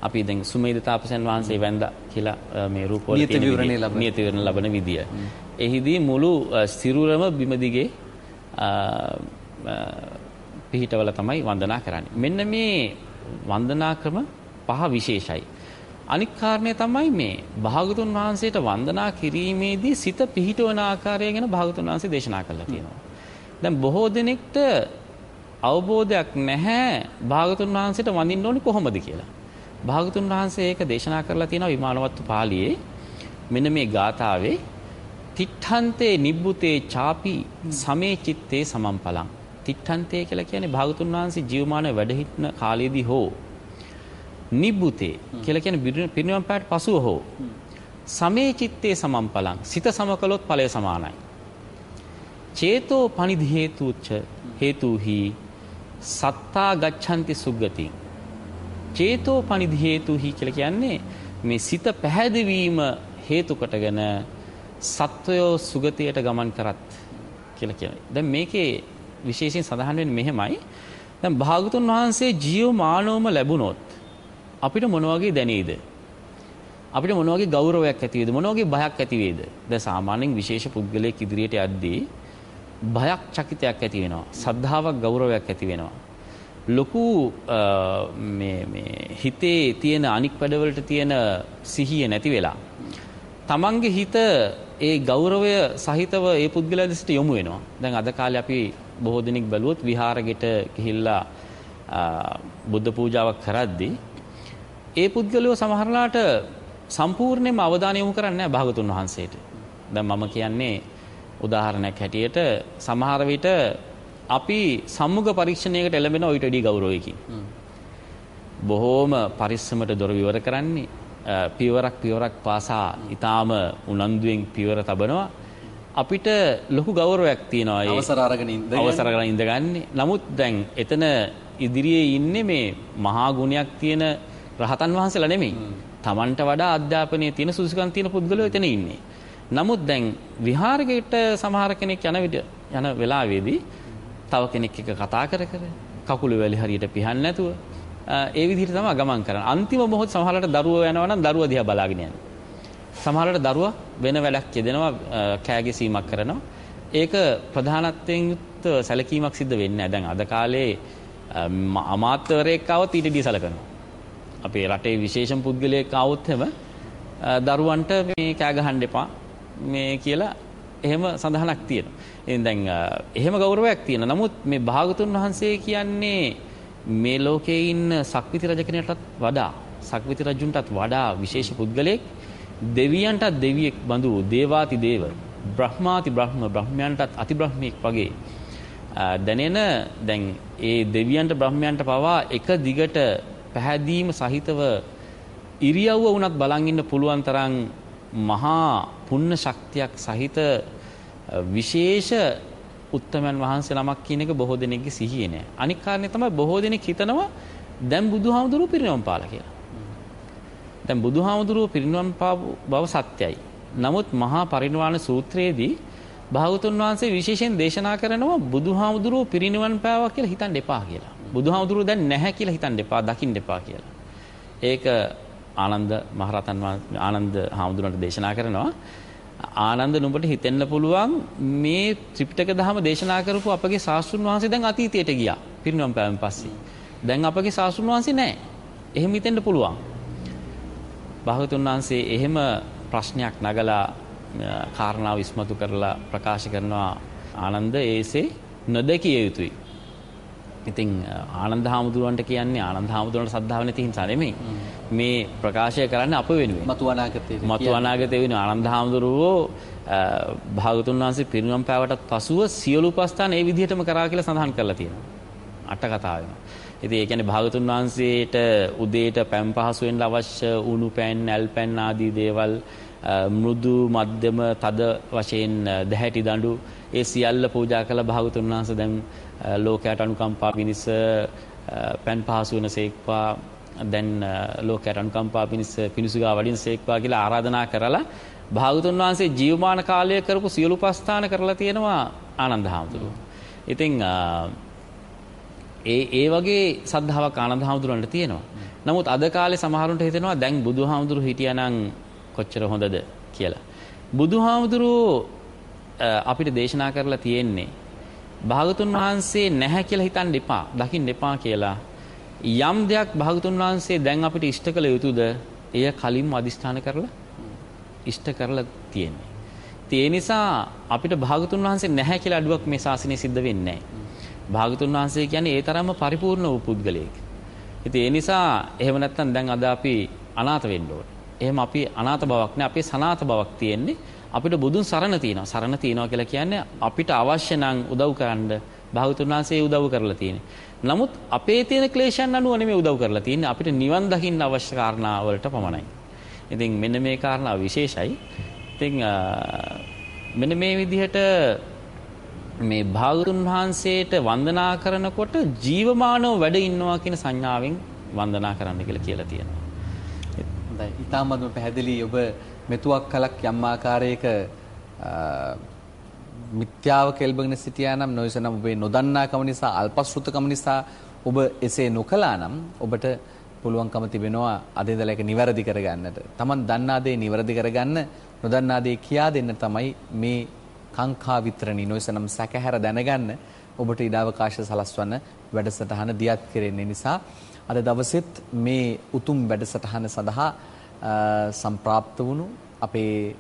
Speaker 2: අපි දැන් සුමේද තාපසයන් වහන්සේ වැඳ කියලා මේ රූපවල
Speaker 1: නියත
Speaker 2: විදිය-
Speaker 1: ලබන.
Speaker 2: නියත විවරණ ලබන විදිය. එහිදී මුළු සිරුරම බිම දිගේ පිහිටවල තමයි වන්දනා කරන්නේ. මෙන්න මේ වන්දනා ක්‍රම පහ විශේෂයි. අනික් කාරණය තමයි මේ භාගතුන් වහන්සේට වන්දනා කිරීමේදී සිත පිහිටවන ආකාරය ගැන භාගතුන් වහන්සේ දේශනා කළා තියෙනවා. දැන් බොහෝ දෙනෙක්ට අවබෝධයක් නැහැ භාගතුන් වහන්සේට වඳින්න ඕනේ කොහොමද කියලා. භාගතුන් වහන්සේ ඒක දේශනා කරලා තියෙනවා විමානවත්තු පාළියේ මෙන්න මේ ගාථාවේ තිට්ඨන්තේ නිබ්බුතේ චාපි සමේ චිත්තේ සමම්පලං. තිට්ඨන්තේ කියලා කියන්නේ භාගතුන් වහන්සේ ජීවමාන වැඩ හිටන කාලයේදී හෝ නිබ්බුතේ කියලා කියන්නේ පිරිනි- පිරිනිවන් පෑට පසුව හෝ සමේ චිත්තේ සමම්පලං සිත සමකලොත් ඵලය සමානයි. චේතෝ පනිදි හේතුච්ච හේතුහි සත්තා ගච්ඡanti සුග්ගති. චේතෝ පනිදි හේතුහි කියලා කියන්නේ මේ සිත පැහැදවීම හේතු කොටගෙන සත්වයෝ සුගතියට ගමන් කරත් කියලා කියනවා. දැන් මේකේ විශේෂයෙන් සඳහන් වෙන්නේ මෙහෙමයි. දැන් භාගතුන් වහන්සේ ජීවමානවම ලැබුණොත් අපිට මොන වගේ දැනේද? අපිට මොන වගේ ගෞරවයක් ඇති වේද? මොන වගේ බයක් ඇති වේද? දැන් සාමාන්‍යයෙන් විශේෂ පුද්ගලයෙක් ඉදිරියට යද්දී බයක් චකිතයක් ඇති වෙනවා. සද්ධාාවක් ගෞරවයක් ඇති වෙනවා. ලොකු අ, මේ මේ හිතේ තියෙන අනික් වැඩවලට තියෙන සිහිය නැති වෙලා තමන්ගේ හිත ඒ ගෞරවය සහිතව ඒ පුද්ගලයා දෙසට යොමු වෙනවා. දැන් අද කාලේ අපි බොහෝ දෙනෙක් බැලුවොත් විහාරගෙට ගිහිල්ලා අ, බුද්ධ පූජාවක් කරද්දී ඒ පුද්ගලයෝ සමහරලාට සම්පූර්ණයෙන්ම අවධානය යොමු කරන්නේ නැහැ භාගතුන් වහන්සේට. දැන් මම කියන්නේ උදාහරණයක් හැටියට සමහර විට අපි සම්මුඛ පරීක්ෂණයකට එළඹෙන ඔයිට වැඩි ගෞරවයකින්. බොහෝම පරිස්සමට දොර විවර කරන්නේ පියවරක් පියවරක් පාසා ඊටාම උනන්දුවෙන් පියවර තබනවා අපිට ලොකු ගෞරවයක් තියෙනවා ඒ
Speaker 1: අවසර අරගෙන ඉඳගෙන.
Speaker 2: අවසර කරලා ඉඳගන්නේ. නමුත් දැන් එතන ඉදිරියේ ඉන්නේ මේ මහා ගුණයක් තියෙන රහතන් වහන්සේලා නෙමෙයි. Tamanට වඩා අධ්‍යාපනයේ තියෙන සුසුකම් තියෙන පුද්ගලයෝ එතන ඉන්නේ. නමුත් දැන් විහාරයකට සමහර කෙනෙක් යන විට යන වෙලාවේදී තව කෙනෙක් එක්ක කතා කර කර කකුල වැලි හරියට පිහන්න නැතුව අ, ඒ විදිහට තමයි ගමන් කරන්නේ. අන්තිම මොහොත සමහරකට දරුවෝ යනවා නම් දරුවා දිහා බලාගෙන යනවා. සමහරට දරුවා වෙන වැඩක් යෙදෙනවා අ, කෑගැසීමක් කරනවා. ඒක ප්‍රධානත්වයෙන් යුක්ත සැලකීමක් සිද්ධ වෙන්නේ නැහැ. දැන් අද කාලේ අ, ම- අමාත්‍යවරයෙක් આવත් ඊට ඩී සලකනවා. අපේ රටේ විශේෂම පුද්ගලයෙක් ආවොත් එහෙම දරුවන්ට මේ කෑ ගහන්න එපා මේ කියලා එහෙම සඳහනක් තියෙනවා. ඉතින් දැන් එහෙම ගෞරවයක් තියෙනවා. නමුත් මේ භාගතුන් වහන්සේ කියන්නේ මේ ලෝකේ ඉන්න සක්විති රජ කෙනෙක්ටත් වඩා සක්විති රජුන්ටත් වඩා විශේෂ පුද්ගලයෙක් දෙවියන්ටත් දෙවියෙක් බඳු දේවාති දේව බ්‍රහ්මාති බ්‍රහ්ම බ්‍රහ්මයන්ටත් අති බ්‍රහ්මෙක් වගේ දැනෙන දැන් ඒ දෙවියන්ට බ්‍රහ්මයන්ට පවා එක දිගට පැහැදීම සහිතව ඉරියව්ව වුණත් බලන් ඉන්න පුළුවන් තරම් මහා පුණ්‍ය ශක්තියක් සහිත විශේෂ උත්තමයන් වහන්සේ නමක් කියන එක බොහෝ දෙනෙක්ගේ සිහියේ නෑ. අනික් කාරණේ තමයි බොහෝ දෙනෙක් හිතනවා දැන් බුදුහාමුදුරුවෝ පිරිනවම් පාලා කියලා. දැන් බුදුහාමුදුරුවෝ පිරිනවම් පාපු බව සත්‍යයි. නමුත් මහා පරිනිර්වාණ සූත්‍රයේදී භාගතුන් වහන්සේ විශේෂයෙන් දේශනා කරනවා බුදුහාමුදුරුවෝ පිරිනිවන් පෑවා කියලා හිතන්න එපා කියලා. බුදුහාමුදුරුවෝ දැන් නැහැ කියලා හිතන්න එපා, දකින්න එපා කියලා. ඒක ආනන්ද මහරහතන් ආනන්ද හාමුදුරන්ට දේශනා කරනවා. ආනන්ද නුඹට හිතෙන්න පුළුවන් මේ ත්‍රිපිටක දහම දේශනා කරපු අපගේ ශාස්ත්‍රුන් වහන්සේ දැන් අතීතයට ගියා. පිරිනිවන් පෑවෙන් පස්සේ. දැන් අපගේ ශාස්ත්‍රුන් වහන්සේ නැහැ. එහෙම හිතෙන්න පුළුවන්. භාගතුන් වහන්සේ එහෙම ප්‍රශ්නයක් නගලා කාරණාව ඉස්මතු කරලා ප්‍රකාශ කරනවා ආනන්ද ඒසේ නොදකිය යුතුයි. ඉතින් ආනන්ද හාමුදුරුවන්ට කියන්නේ ආනන්ද හාමුදුරුවන්ට සද්ධාව නැති හින්සා නෙමෙයි. මේ ප්‍රකාශය කරන්නේ අප වෙනුවෙන්.
Speaker 1: මතු අනාගතයේ.
Speaker 2: මතු අනාගතයේ වෙන ආනන්ද හාමුදුරුවෝ භාගතුන් වහන්සේ පිරිනොම් පෑවටත් පසුව සියලු උපස්ථාන ඒ විදිහටම කරා කියලා සඳහන් කරලා තියෙනවා. අට කතාවෙම. ඉතින් ඒ කියන්නේ භාගතුන් වහන්සේට උදේට පැන් පහසු වෙන්න අවශ්‍ය උණු පැන්, ඇල් පැන් ආදී දේවල් මෘදු මධ්‍යම තද වශයෙන් දැහැටි දඬු ඒ සියල්ල පූජා කළ භාගතුන් වහන්සේ දැන් Uh, ලෝකයට අනුකම්පා පිණිස uh, පැන් පහසු වෙන සේක්වා දැන් uh, ලෝකයට අනුකම්පා පිණිස පිණිසුගා වඩින සේක්වා කියලා ආරාධනා කරලා භාගතුන් වහන්සේ ජීවමාන කාලය කරපු සියලු පස්ථාන කරලා තියෙනවා ආනන්ද හාමුදුරුවෝ. ඉතින් ඒ ඒ වගේ සද්ධාාවක් ආනන්ද හාමුදුරන්ට තියෙනවා. නමුත් අද කාලේ සමහරුන්ට හිතෙනවා දැන් බුදුහාමුදුරු හිටියානම් කොච්චර හොඳද කියලා. බුදුහාමුදුරුවෝ අපිට දේශනා කරලා තියෙන්නේ භාගතුන් වහන්සේ නැහැ කියලා හිතන්න එපා, දකින්න එපා කියලා. යම් දෙයක් භාගතුන් වහන්සේ දැන් අපිට ඉෂ්ට කළ යුතුද? එය කලින්ම අදිෂ්ඨාන කරලා ඉෂ්ට කරලා තියෙන්නේ. ඒ නිසා අපිට භාගතුන් වහන්සේ නැහැ කියලා අඩුවක් මේ ශාසනය සිද්ධ වෙන්නේ නැහැ. භාගතුන් වහන්සේ කියන්නේ ඒ තරම්ම පරිපූර්ණ වූ පුද්ගලයෙක්. ඉතින් ඒ නිසා එහෙම නැත්නම් දැන් අද අපි අනාථ වෙන්න ඕනේ. එහෙම අපි අනාථ බවක් නෑ අපේ සනාථ බවක් තියෙන්නේ. අපිට බුදුන් සරණ තියෙනවා. සරණ තියෙනවා කියලා කියන්නේ අපිට අවශ්‍ය නම් උදව් කරන්න භාගතුන් වහන්සේ උදව් කරලා තියෙන්නේ. නමුත් අපේ තියෙන ක්ලේශයන් අනුව නෙමෙයි උදව් කරලා තියෙන්නේ. අපිට නිවන් දකින්න අවශ්‍ය කාරණා වලට පමණයි. ඉතින් මෙන්න මේ කාරණා විශේෂයි. ඉතින් මෙන්න මේ විදිහට මේ භාගතුන් වහන්සේට වන්දනා කරනකොට ජීවමානව වැඩ ඉන්නවා කියන සංඥාවෙන් වන්දනා කරන්න කියලා කියලා තියෙනවා.
Speaker 1: හොඳයි. ඊටාමත්ම පැහැදිලි ඔබ මෙතුවක් කලක් යම් ආකාරයක මිත්‍යාව කෙල්බගෙන සිටියා නම් නොයසනම් ඔබේ නොදන්නාකම නිසා අල්පශ්‍රුතකම නිසා ඔබ එසේ නොකළා නම් ඔබට පුළුවන්කම තිබෙනවා අද ඉඳලා ඒක නිවැරදි කරගන්නට. Taman දන්නා දේ නිවැරදි කරගන්න නොදන්නා දේ කියා දෙන්න තමයි මේ කාංකා විතරණී නොයසනම් සැකහැර දැනගන්න ඔබට ඉඩාවකාශ සලස්වන්න වැඩසටහන දියත් කෙරෙන්නේ නිසා අද දවසෙත් මේ උතුම් වැඩසටහන සඳහා සම්ප්‍රාප්ත වුණු අපේ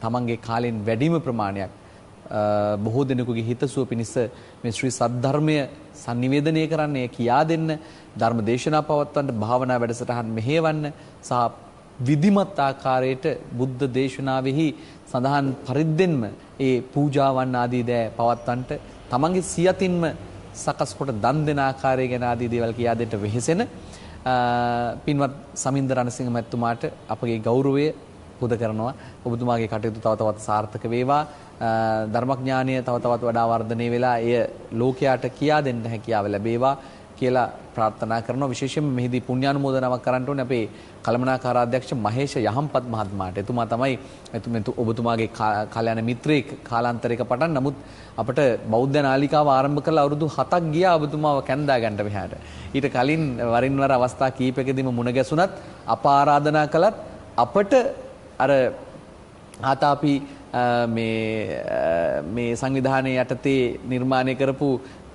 Speaker 1: තමන්ගේ කාලෙන් වැඩිම ප්‍රමාණයක් බොහෝ දෙනෙකුගේ හිතසුව පිණිස මේ ශ්‍රී සද්ධර්මය sannivedanaya කරන්නේ කියා දෙන්න ධර්ම දේශනා පවත්වන්න භාවනා වැඩසටහන් මෙහෙවන්න සහ විධිමත් ආකාරයට බුද්ධ දේශනාවෙහි සඳහන් පරිද්දෙන්ම ඒ පූජාවන් ආදී දෑ පවත්වන්නට තමන්ගේ සියතින්ම සකස් කොට දන් දෙන ආකාරය ගැන ආදී දේවල් කියා දෙන්න වෙහෙසෙන පින්වත් සමින්ද රණසිංහ මැතිතුමාට අපගේ ගෞරවය පුද කරනවා. ඔබතුමාගේ කටයුතු තව තවත් සාර්ථක වේවා. ධර්මඥානය තව තවත් වඩා වර්ධනය වෙලා එය ලෝකයාට කියා දෙන්න හැකියාව ලැබේවා. කියලා ප්‍රාර්ථනා කරනවා විශේෂයෙන්ම මෙහිදී පුණ්‍යානුමෝදනාවක් කරන්න ඕනේ අපේ කළමනාකාර අධ්‍යක්ෂ මහේෂ යහම්පත් මහත්මයාට. එතුමා තමයි එතුමෙතු ඔබතුමාගේ කල්‍යාණ මිත්‍රයෙක් කාලාන්තරයක පටන් නමුත් අපිට බෞද්ධ නාලිකාව ආරම්භ කළ අවුරුදු 7ක් ගියා ඔබතුමාව කැඳා ගන්න මෙහාට. ඊට කලින් වරින් වර අවස්ථා කීපයකදීම මුණ ගැසුණත් අප ආරාධනා කළත් අපට අර ආතාපි මේ මේ සංවිධානයේ යටතේ නිර්මාණය කරපු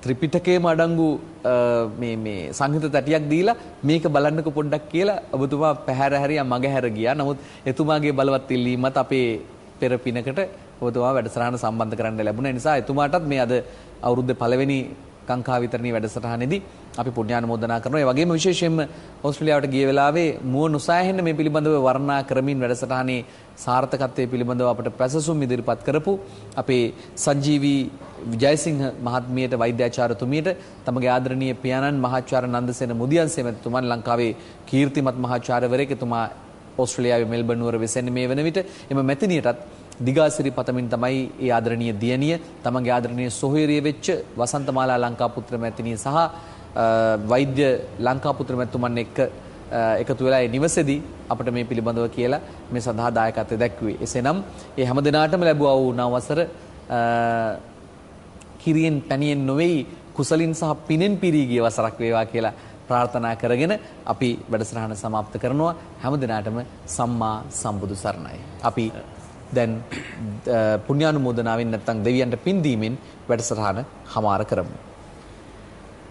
Speaker 1: ත්‍රිපිටකයේම අඩංගු අ, මේ මේ සංහිත තැටියක් දීලා මේක බලන්නකො පොඩ්ඩක් කියලා ඔබතුමා පැහැර හැරියා මග හැර ගියා. නමුත් එතුමාගේ බලවත් ඉල්ලීමත් අපේ පෙර පිනකට ඔබතුමා වැඩසටහන සම්බන්ධ කරන්න ලැබුණ නිසා එතුමාටත් මේ අද අවුරුද්දේ පළවෙනි කංකා විතරණී වැඩසටහනේදී අපි පුණ්‍යානුමෝදනා කරනවා. ඒ වගේම විශේෂයෙන්ම ඕස්ට්‍රේලියාවට ගිය වෙලාවේ මුව නොසෑහෙන්න මේ පිළිබඳව වර්ණනා කරමින් වැඩසටහනේ සාර්ථකත්වයේ පිළිබඳව අපට පැසසුම් ඉදිරිපත් කරපු අපේ සංජීවී විජයසිංහ මහත්මියට වෛද්‍යාචාර්යතුමියට තමගේ ආදරණීය පියාණන් මහාචාර්ය නන්දසේන මුදියන්සේ මැතිතුමන් ලංකාවේ කීර්තිමත් මහාචාර්යවරයෙක් එතුමා ඕස්ට්‍රේලියාවේ මෙල්බන් නුවර වෙසෙන්නේ මේ වන විට එම මැතිනියටත් දිගාසිරි පතමින් තමයි ඒ ආදරණීය දියණිය තමගේ ආදරණීය සොහොයුරිය වෙච්ච වසන්තමාලා ලංකාපුත්‍ර මැතිනිය සහ අ, වෛද්‍ය ලංකාපුත්‍ර මැතිතුමන් එක්ක අ, එකතු වෙලා ඒ නිවසේදී අපිට මේ පිළිබඳව කියලා මේ සඳහා දායකත්වය දැක්වුවේ. එසේනම් ඒ හැම දිනාටම ලැබුවා වූ නව වසර අ, කිරියෙන් පැණියෙන් නොවේයි කුසලින් සහ පිනෙන් පිරී ගිය වසරක් වේවා කියලා ප්‍රාර්ථනා කරගෙන අපි වැඩසටහන સમાપ્ત කරනවා හැම දිනාටම සම්මා සම්බුදු සරණයි. අපි දැන් අ, පුණ්‍යානුමෝදනාවෙන් නැත්නම් දෙවියන්ට පින් දීමෙන් වැඩසටහන හමාර කරමු.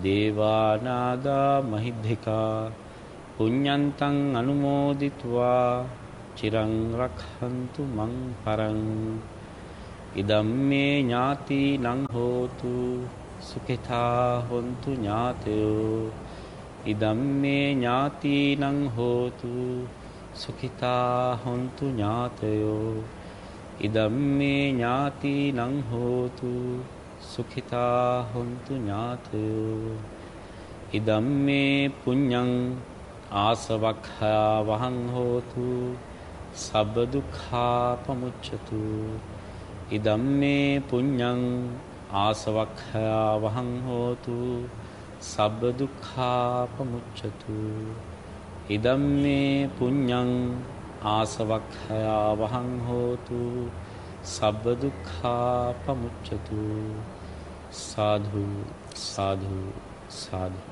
Speaker 2: දේවානාගා මහිද්దికා පුඤ්ඤන්තං අනුමෝදිත්වා චිරං රක්ඛන්තු මං පරං ඉදම්මේ ඥාතිනං හෝතු සුඛිතා හොන්තු ඥාතයෝ ඉදම්මේ ඥාතිනං හෝතු සුඛිතා හොන්තු ඥාතයෝ ඉදම්මේ ඥාතිනං හෝතු සුඛිතා හොන්තු ඥාතයෝ ඉදම්මේ පුඤ්ඤං ආසවක්ඛයා වහං හෝතු සබ්බ දුක්ඛා පමුච්ඡතු ඉදම්මේ පුඤ්ඤං ආසවක්ඛයා වහං හෝතු සබ්බ දුක්ඛා පමුච්ඡතු ඉදම්මේ පුඤ්ඤං ආසවක්ඛයා වහං හෝතු සබ්බ දුක්ඛා පමුච්ඡතු සාධු සාධු සාධු